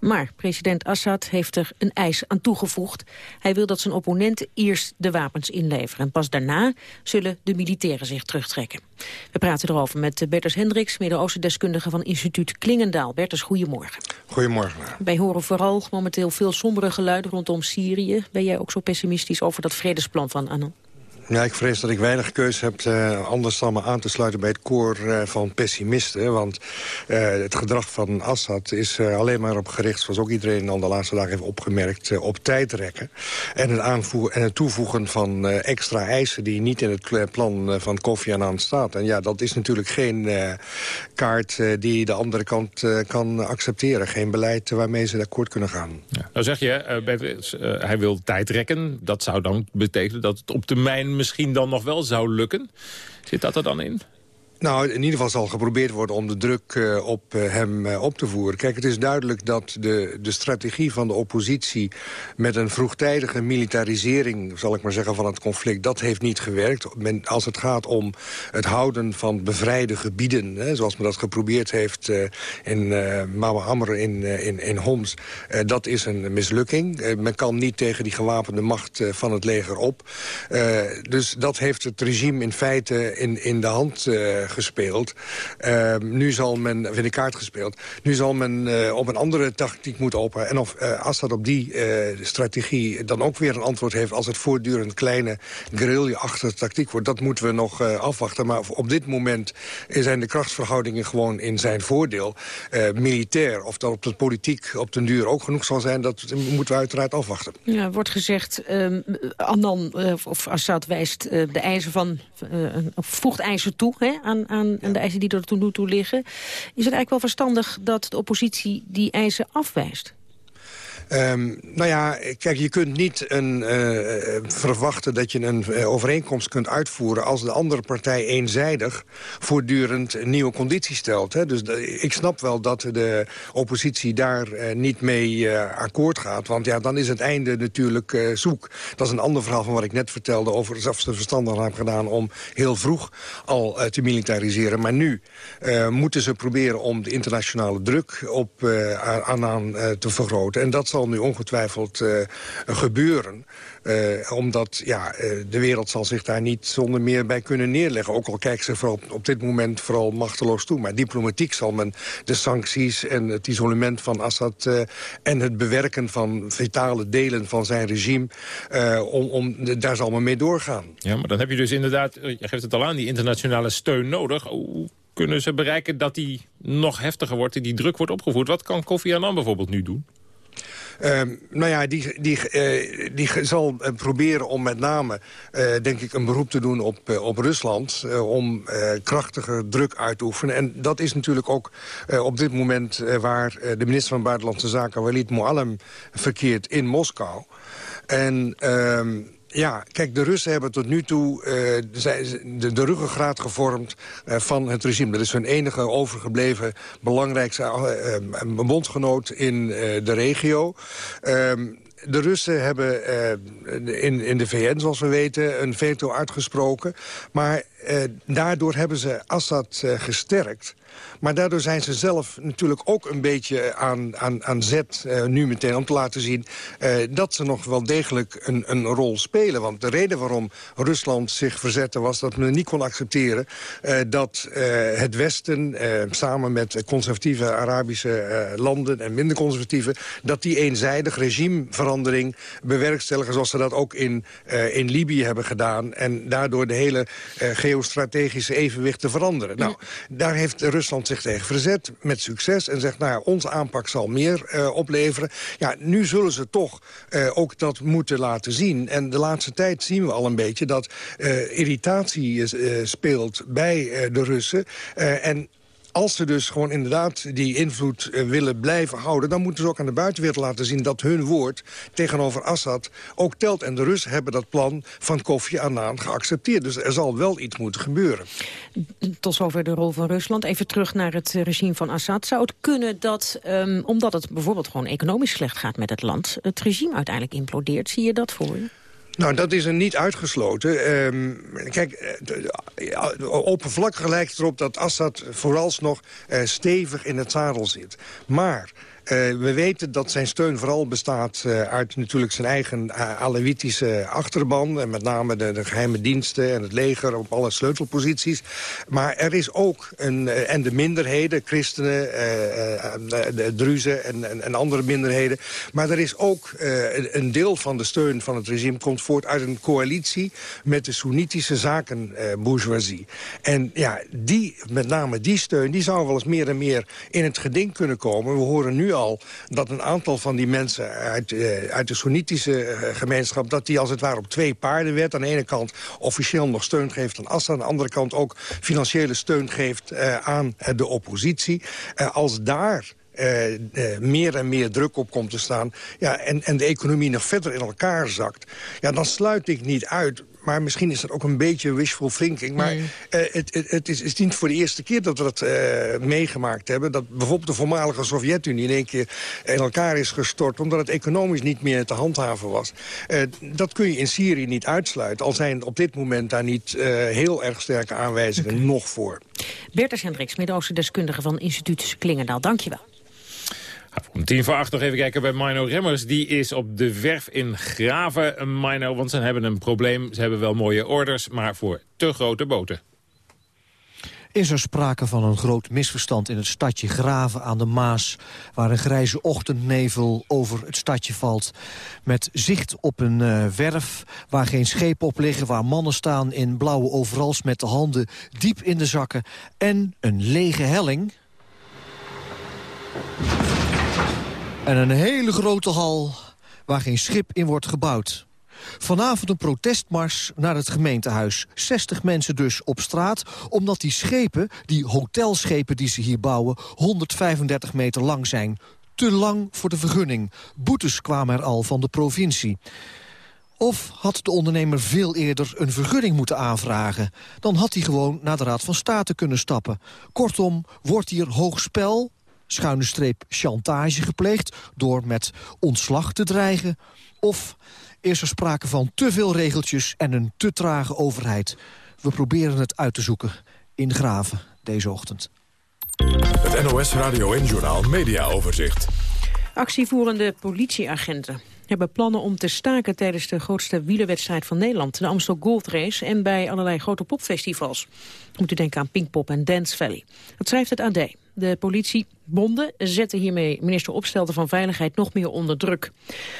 Maar president Assad heeft er een eis aan toegevoegd. Hij wil dat zijn opponenten eerst de wapens inleveren. En pas daarna zullen de militairen zich terugtrekken. We praten erover met Bertus Hendricks, Midden-Oosten-deskundige van instituut Klingendaal. Bertus, goedemorgen. Goedemorgen. Wij horen vooral momenteel veel sombere geluiden rondom Syrië. Ben jij ook zo pessimistisch over dat vredesplan van Annan? Ja, ik vrees dat ik weinig keus heb uh, anders dan me aan te sluiten bij het koor uh, van pessimisten. Want uh, het gedrag van Assad is alleen maar op gericht, zoals ook iedereen al de laatste dagen heeft opgemerkt, op tijdrekken. En het, aanvoeren, en het toevoegen van extra eisen die niet in het plan van Kofi Annan staat. En ja, dat is natuurlijk geen kaart die de andere kant kan accepteren. Geen beleid waarmee ze akkoord kunnen gaan. Ja. Nou zeg je, hij wil tijdrekken. Dat zou dan betekenen dat het op termijn misschien dan nog wel zou lukken. Zit dat er dan in? Nou, in ieder geval zal geprobeerd worden om de druk uh, op uh, hem uh, op te voeren. Kijk, het is duidelijk dat de, de strategie van de oppositie... met een vroegtijdige militarisering, zal ik maar zeggen, van het conflict... dat heeft niet gewerkt. Men, als het gaat om het houden van bevrijde gebieden... Hè, zoals men dat geprobeerd heeft in Mama Amr in, in, in Homs... dat is een mislukking. men kan niet tegen die gewapende macht van het leger op. dus dat heeft het regime in feite in, in de hand gespeeld. Uh, nu zal men, of in de kaart gespeeld. Nu zal men uh, op een andere tactiek moeten openen. En of uh, Assad op die uh, strategie dan ook weer een antwoord heeft... als het voortdurend kleine guerrilla-achtige tactiek wordt... dat moeten we nog afwachten. Maar op dit moment zijn de krachtsverhoudingen gewoon in zijn voordeel. militair, of dat op de politiek op den duur ook genoeg zal zijn... dat moeten we uiteraard afwachten. Ja, wordt gezegd, um, Annan of Assad wijst de eisen van... voegt eisen toe hè, aan aan, aan, de eisen die er tot nu toe liggen. Is het eigenlijk wel verstandig dat de oppositie die eisen afwijst? Um, nou ja, kijk, je kunt niet een, uh, verwachten dat je een uh, overeenkomst kunt uitvoeren... als de andere partij eenzijdig voortdurend nieuwe condities stelt. Hè? Dus ik snap wel dat de oppositie daar niet mee akkoord gaat. Want ja, dan is het einde natuurlijk zoek. Dat is een ander verhaal van wat ik net vertelde... over of ze verstandig hebben gedaan om heel vroeg al te militariseren. Maar nu moeten ze proberen om de internationale druk op aan, aan te vergroten. En dat zal nu ongetwijfeld uh, gebeuren. Uh, omdat ja, uh, de wereld zal zich daar niet zonder meer bij kunnen neerleggen. Ook al kijkt ze vooral op dit moment vooral machteloos toe. Maar diplomatiek zal men de sancties en het isolement van Assad... En het bewerken van vitale delen van zijn regime... om, om, daar zal men mee doorgaan. Ja, maar dan heb je dus inderdaad, je geeft het al aan, die internationale steun nodig. Hoe kunnen ze bereiken dat die nog heftiger wordt... en die druk wordt opgevoerd? Wat kan Kofi Annan bijvoorbeeld nu doen? Um, nou ja, die, die, uh, die zal uh, proberen om met name, uh, denk ik, een beroep te doen op, op Rusland... om krachtiger druk uit te oefenen. En dat is natuurlijk ook op dit moment waar de minister van Buitenlandse Zaken... Walid Mualem verkeert in Moskou. En... Ja, kijk, de Russen hebben tot nu toe uh, de, de ruggengraat gevormd uh, van het regime. Dat is hun enige overgebleven belangrijkste uh, bondgenoot in de regio. Ehm, de Russen hebben in, in de VN, zoals we weten, een veto uitgesproken. Maar uh, daardoor hebben ze Assad uh, gesterkt. Maar daardoor zijn ze zelf natuurlijk ook een beetje aan, aan, aan zet uh, nu meteen... om te laten zien uh, dat ze nog wel degelijk een, een rol spelen. Want de reden waarom Rusland zich verzette was dat men niet kon accepteren... Uh, dat het Westen samen met conservatieve Arabische landen... en minder conservatieve, dat die eenzijdig regimeverandering bewerkstelligen... zoals ze dat ook in, in Libië hebben gedaan. En daardoor de hele geostrategische evenwicht te veranderen. Nou, daar heeft Rusland zich tegen verzet met succes en zegt, nou ja, onze aanpak zal meer opleveren. Ja, nu zullen ze toch ook dat moeten laten zien. En de laatste tijd zien we al een beetje dat irritatie speelt bij de Russen. en als ze dus gewoon inderdaad die invloed eh, willen blijven houden... dan moeten ze ook aan de buitenwereld laten zien dat hun woord tegenover Assad ook telt. En de Russen hebben dat plan van Kofi Annan geaccepteerd. Dus er zal wel iets moeten gebeuren. Tot zover de rol van Rusland. Even terug naar het regime van Assad. Zou het kunnen dat, um, omdat het bijvoorbeeld gewoon economisch slecht gaat met het land... het regime uiteindelijk implodeert? Zie je dat voor je? Nou, dat is er niet uitgesloten. Um, kijk, eh, oppervlakkig lijkt erop dat Assad vooralsnog uh, stevig in het zadel zit. Maar uh, we weten dat zijn steun vooral bestaat uh, uit natuurlijk zijn eigen uh, achterban. En met name de, de, geheime diensten en het leger op alle sleutelposities. Maar er is ook, een, en de minderheden, christenen, de druzen en, en, en, andere minderheden. Maar er is ook een deel van de steun van het regime komt voort uit een coalitie met de Soenitische zakenbourgeoisie. en ja, die, met name die steun, die zou wel eens meer en meer in het geding kunnen komen. We horen nu dat een aantal van die mensen uit, uh, uit de Soenitische uh, gemeenschap... dat die als het ware op twee paarden werd. Aan de ene kant officieel nog steun geeft aan Assad... aan de andere kant ook financiële steun geeft uh, aan de oppositie. als daar meer en meer druk op komt te staan... Ja, en, en de economie nog verder in elkaar zakt... Ja, dan sluit ik niet uit maar misschien is dat ook een beetje wishful thinking. Maar uh, het, het, het, is, is, niet voor de eerste keer dat we dat uh, meegemaakt hebben. Dat bijvoorbeeld de voormalige Sovjet-Unie in één keer in elkaar is gestort... omdat het economisch niet meer te handhaven was. Uh, dat kun je in Syrië niet uitsluiten. Al zijn op dit moment daar niet heel erg sterke aanwijzingen okay. nog voor. Bertus Hendricks, Midden-Oosten deskundige van instituut Klingendaal. Dank je wel. Om tien voor acht nog even kijken bij Mino Remmers. Die is op de werf in Graven, Mino. Want ze hebben een probleem. Ze hebben wel mooie orders, maar voor te grote boten. Is er sprake van een groot misverstand in het stadje Graven aan de Maas... waar een grijze ochtendnevel over het stadje valt... met zicht op een uh, werf waar geen schepen op liggen... waar mannen staan in blauwe overals met de handen diep in de zakken... en een lege helling en een hele grote hal waar geen schip in wordt gebouwd. Vanavond een protestmars naar het gemeentehuis. 60 mensen dus op straat, omdat die schepen, die hotelschepen die ze hier bouwen... 135 meter lang zijn. Te lang voor de vergunning. Boetes kwamen er al van de provincie. Of had de ondernemer veel eerder een vergunning moeten aanvragen? Dan had hij gewoon naar de Raad van State kunnen stappen. Kortom, wordt hier hoog spel schuine streep chantage gepleegd... door met ontslag te dreigen? Of is er sprake van te veel regeltjes en een te trage overheid? We proberen het uit te zoeken in Graven deze ochtend. Het NOS Radio en Journal Media Overzicht. Actievoerende politieagenten hebben plannen om te staken tijdens de grootste wielerwedstrijd van Nederland, de Amstel Gold Race, en bij allerlei grote popfestivals. Moet u denken aan Pinkpop en Dance Valley. Dat schrijft het AD. De politiebonden zetten hiermee minister Opstelten van Veiligheid nog meer onder druk.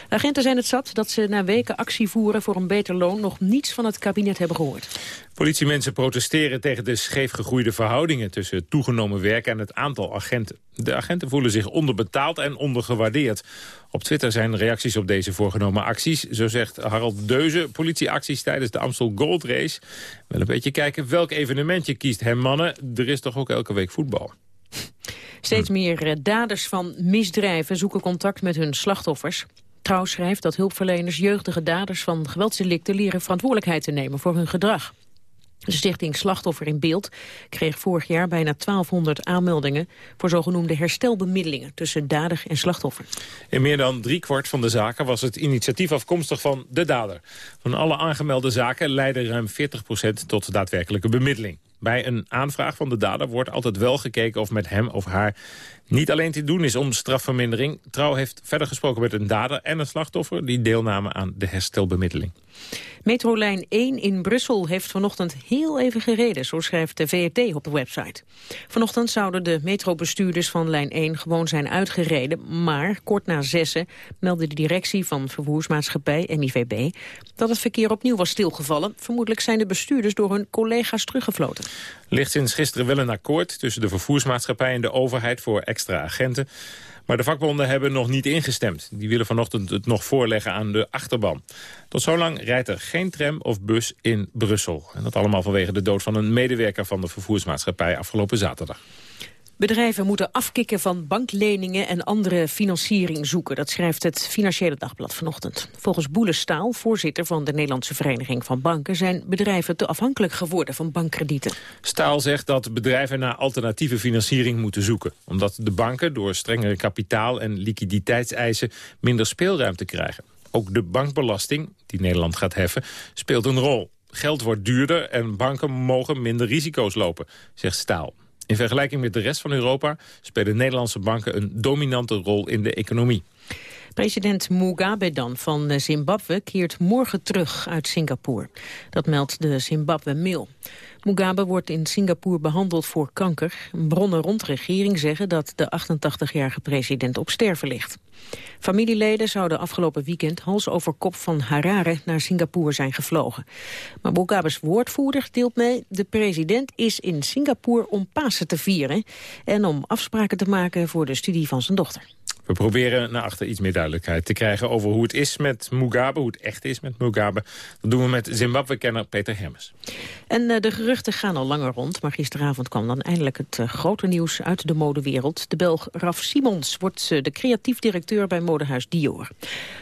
Agenten zijn het zat dat ze na weken actie voeren voor een beter loon nog niets van het kabinet hebben gehoord. Politiemensen protesteren tegen de scheef gegroeide verhoudingen tussen toegenomen werk en het aantal agenten. De agenten voelen zich onderbetaald en ondergewaardeerd. Op Twitter zijn reacties op deze voorgenomen acties. Zo zegt Harald Deuze, politieacties tijdens de Amstel Gold Race. Wel een beetje kijken welk evenement je kiest, hè mannen. Er is toch ook elke week voetbal. Steeds meer eh, daders van misdrijven zoeken contact met hun slachtoffers. Trouw schrijft dat hulpverleners jeugdige daders van geweldsdelicten leren verantwoordelijkheid te nemen voor hun gedrag. De stichting Slachtoffer in Beeld kreeg vorig jaar bijna 1200 aanmeldingen voor zogenoemde herstelbemiddelingen tussen dader en slachtoffer. In meer dan driekwart van de zaken was het initiatief afkomstig van de dader. Van alle aangemelde zaken leidde ruim 40% tot daadwerkelijke bemiddeling. Bij een aanvraag van de dader wordt altijd wel gekeken of met hem of haar Niet alleen te doen is om strafvermindering. Trouw heeft verder gesproken met een dader en een slachtoffer... die deelnamen aan de herstelbemiddeling. Metrolijn 1 in Brussel heeft vanochtend heel even gereden, zo schrijft de VRT op de website. Vanochtend zouden de metrobestuurders van lijn 1 gewoon zijn uitgereden, maar kort na zessen meldde de directie van vervoersmaatschappij NIVB dat het verkeer opnieuw was stilgevallen. Vermoedelijk zijn de bestuurders door hun collega's teruggefloten. Ligt sinds gisteren wel een akkoord tussen de vervoersmaatschappij en de overheid voor extra agenten. Maar de vakbonden hebben nog niet ingestemd. Die willen vanochtend het nog voorleggen aan de achterban. Tot zolang rijdt er geen tram of bus in Brussel. En dat allemaal vanwege de dood van een medewerker van de vervoersmaatschappij afgelopen zaterdag. Bedrijven moeten afkicken van bankleningen en andere financiering zoeken. Dat schrijft het Financiële Dagblad vanochtend. Volgens Boele Staal, voorzitter van de Nederlandse Vereniging van Banken... zijn bedrijven te afhankelijk geworden van bankkredieten. Staal zegt dat bedrijven naar alternatieve financiering moeten zoeken. Omdat de banken door strengere kapitaal- en liquiditeitseisen minder speelruimte krijgen. Ook de bankbelasting, die Nederland gaat heffen, speelt een rol. Geld wordt duurder en banken mogen minder risico's lopen, zegt Staal. In vergelijking met de rest van Europa spelen Nederlandse banken een dominante rol in de economie. President Mugabe dan van Zimbabwe keert morgen terug uit Singapore. Dat meldt de Zimbabwe Mail. Mugabe wordt in Singapore behandeld voor kanker. Bronnen rond regering zeggen dat de 88-jarige president op sterven ligt. Familieleden zouden afgelopen weekend hals over kop van Harare naar Singapore zijn gevlogen. Maar Mugabe's woordvoerder deelt mee, de president is in Singapore om Pasen te vieren en om afspraken te maken voor de studie van zijn dochter. We proberen naar achter iets meer duidelijkheid te krijgen over hoe het is met Mugabe, hoe het echt is met Mugabe. Dat doen we met Zimbabwe-kenner Peter Hermes. En uh, de geruchten gaan al langer rond, maar gisteravond kwam dan eindelijk het uh, grote nieuws uit de modewereld. De Belg Raf Simons wordt uh, de creatief directeur bij modehuis Dior.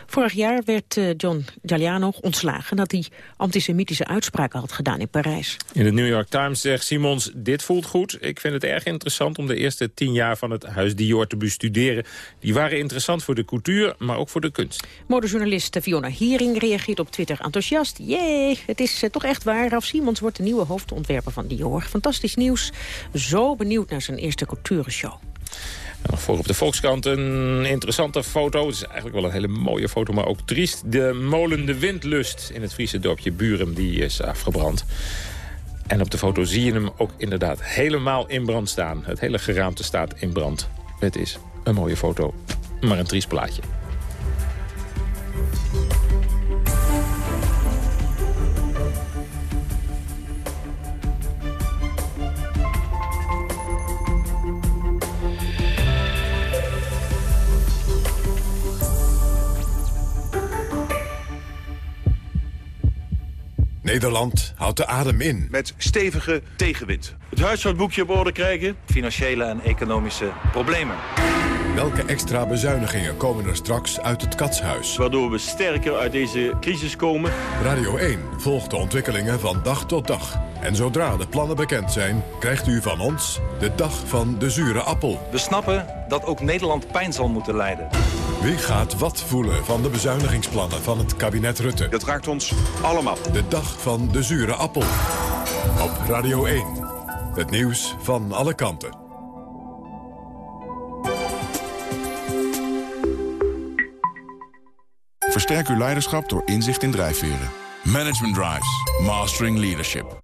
Vorig jaar werd John Galliano ontslagen dat hij antisemitische uitspraken had gedaan in Parijs. In de New York Times zegt Simons, dit voelt goed. Ik vind het erg interessant om de eerste tien jaar van het huis Dior te bestuderen. Die waren interessant voor de cultuur, maar ook voor de kunst. Modejournalist Fiona Hiering reageert op Twitter enthousiast. Jee, het is uh, toch echt waar. Raf Simons wordt de nieuwe hoofdontwerper van Dior. Fantastisch nieuws. Zo benieuwd naar zijn eerste culturenshow. En nog voor op de Volkskrant een interessante foto. Het is eigenlijk wel een hele mooie foto, maar ook triest. De molen De Windlust in het Friese dorpje Buren die is afgebrand. En op de foto zie je hem ook inderdaad helemaal in brand staan. Het hele geraamte staat in brand. Het is een mooie foto, maar een triest plaatje. Nederland houdt de adem in. Met stevige tegenwind. Het huishoudboekje op orde krijgen. Financiële en economische problemen. Welke extra bezuinigingen komen er straks uit het katshuis? Waardoor we sterker uit deze crisis komen. Radio 1 volgt de ontwikkelingen van dag tot dag. En zodra de plannen bekend zijn, krijgt u van ons de dag van de zure appel. We snappen dat ook Nederland pijn zal moeten lijden. Wie gaat wat voelen van de bezuinigingsplannen van het kabinet Rutte? Dat raakt ons allemaal. De dag van de zure appel. Op Radio 1. Het nieuws van alle kanten. Versterk uw leiderschap door inzicht in drijfveren. Management Drives. Mastering Leadership.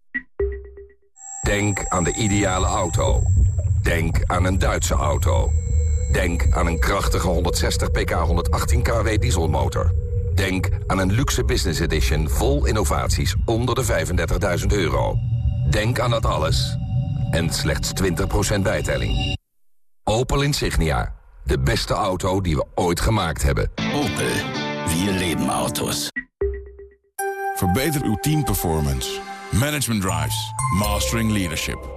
Denk aan de ideale auto. Denk aan een Duitse auto. Denk aan een krachtige 160 pk 118 kW dieselmotor. Denk aan een luxe business edition vol innovaties onder de 35.000 euro. Denk aan dat alles. En slechts 20% bijtelling. Opel Insignia. De beste auto die we ooit gemaakt hebben. Opel. Wir leben Autos. Verbeter uw teamperformance. Management Drives. Mastering Leadership.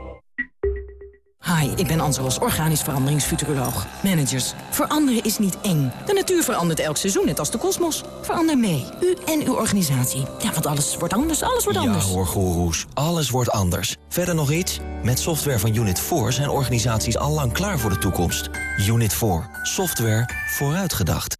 Hi, ik ben Anselos, organisch veranderingsfuturoloog. Managers, veranderen is niet eng. De natuur verandert elk seizoen, net als de kosmos. Verander mee, u en uw organisatie. Ja, want alles wordt anders, alles wordt anders. Ja hoor, goeroes, alles wordt anders. Verder nog iets? Met software van Unit 4 zijn organisaties al lang klaar voor de toekomst. Unit 4, software vooruitgedacht.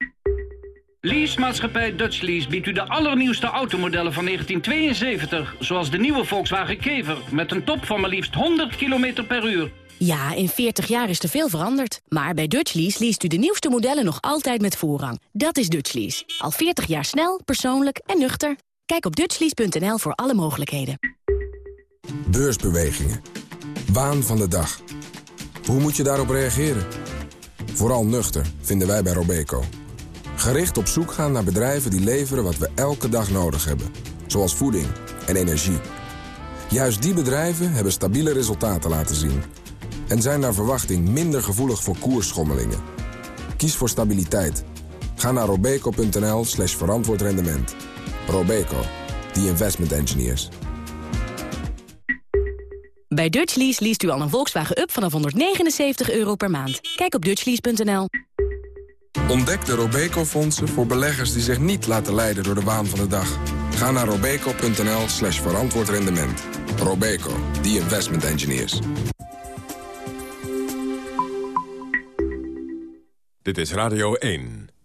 Leasemaatschappij Dutch Lease biedt u de allernieuwste automodellen van 1972... zoals de nieuwe Volkswagen Kever met een top van maar liefst 100 km per uur... Ja, in 40 jaar is er veel veranderd. Maar bij Dutchlease leest u de nieuwste modellen nog altijd met voorrang. Dat is Dutchlease. Al 40 jaar snel, persoonlijk en nuchter. Kijk op dutchlease.nl voor alle mogelijkheden. Beursbewegingen. Waan van de dag. Hoe moet je daarop reageren? Vooral nuchter, vinden wij bij Robeco. Gericht op zoek gaan naar bedrijven die leveren wat we elke dag nodig hebben. Zoals voeding en energie. Juist die bedrijven hebben stabiele resultaten laten zien. En zijn naar verwachting minder gevoelig voor koersschommelingen. Kies voor stabiliteit. Ga naar robeco.nl slash verantwoord rendement. Robeco, the investment engineers. Bij Dutchlease leest u al een Volkswagen Up vanaf 179 euro per maand. Kijk op dutchlease.nl. Ontdek de Robeco-fondsen voor beleggers die zich niet laten leiden door de waan van de dag. Ga naar robeco.nl slash verantwoord rendement. Robeco, the investment engineers. Dit is Radio 1.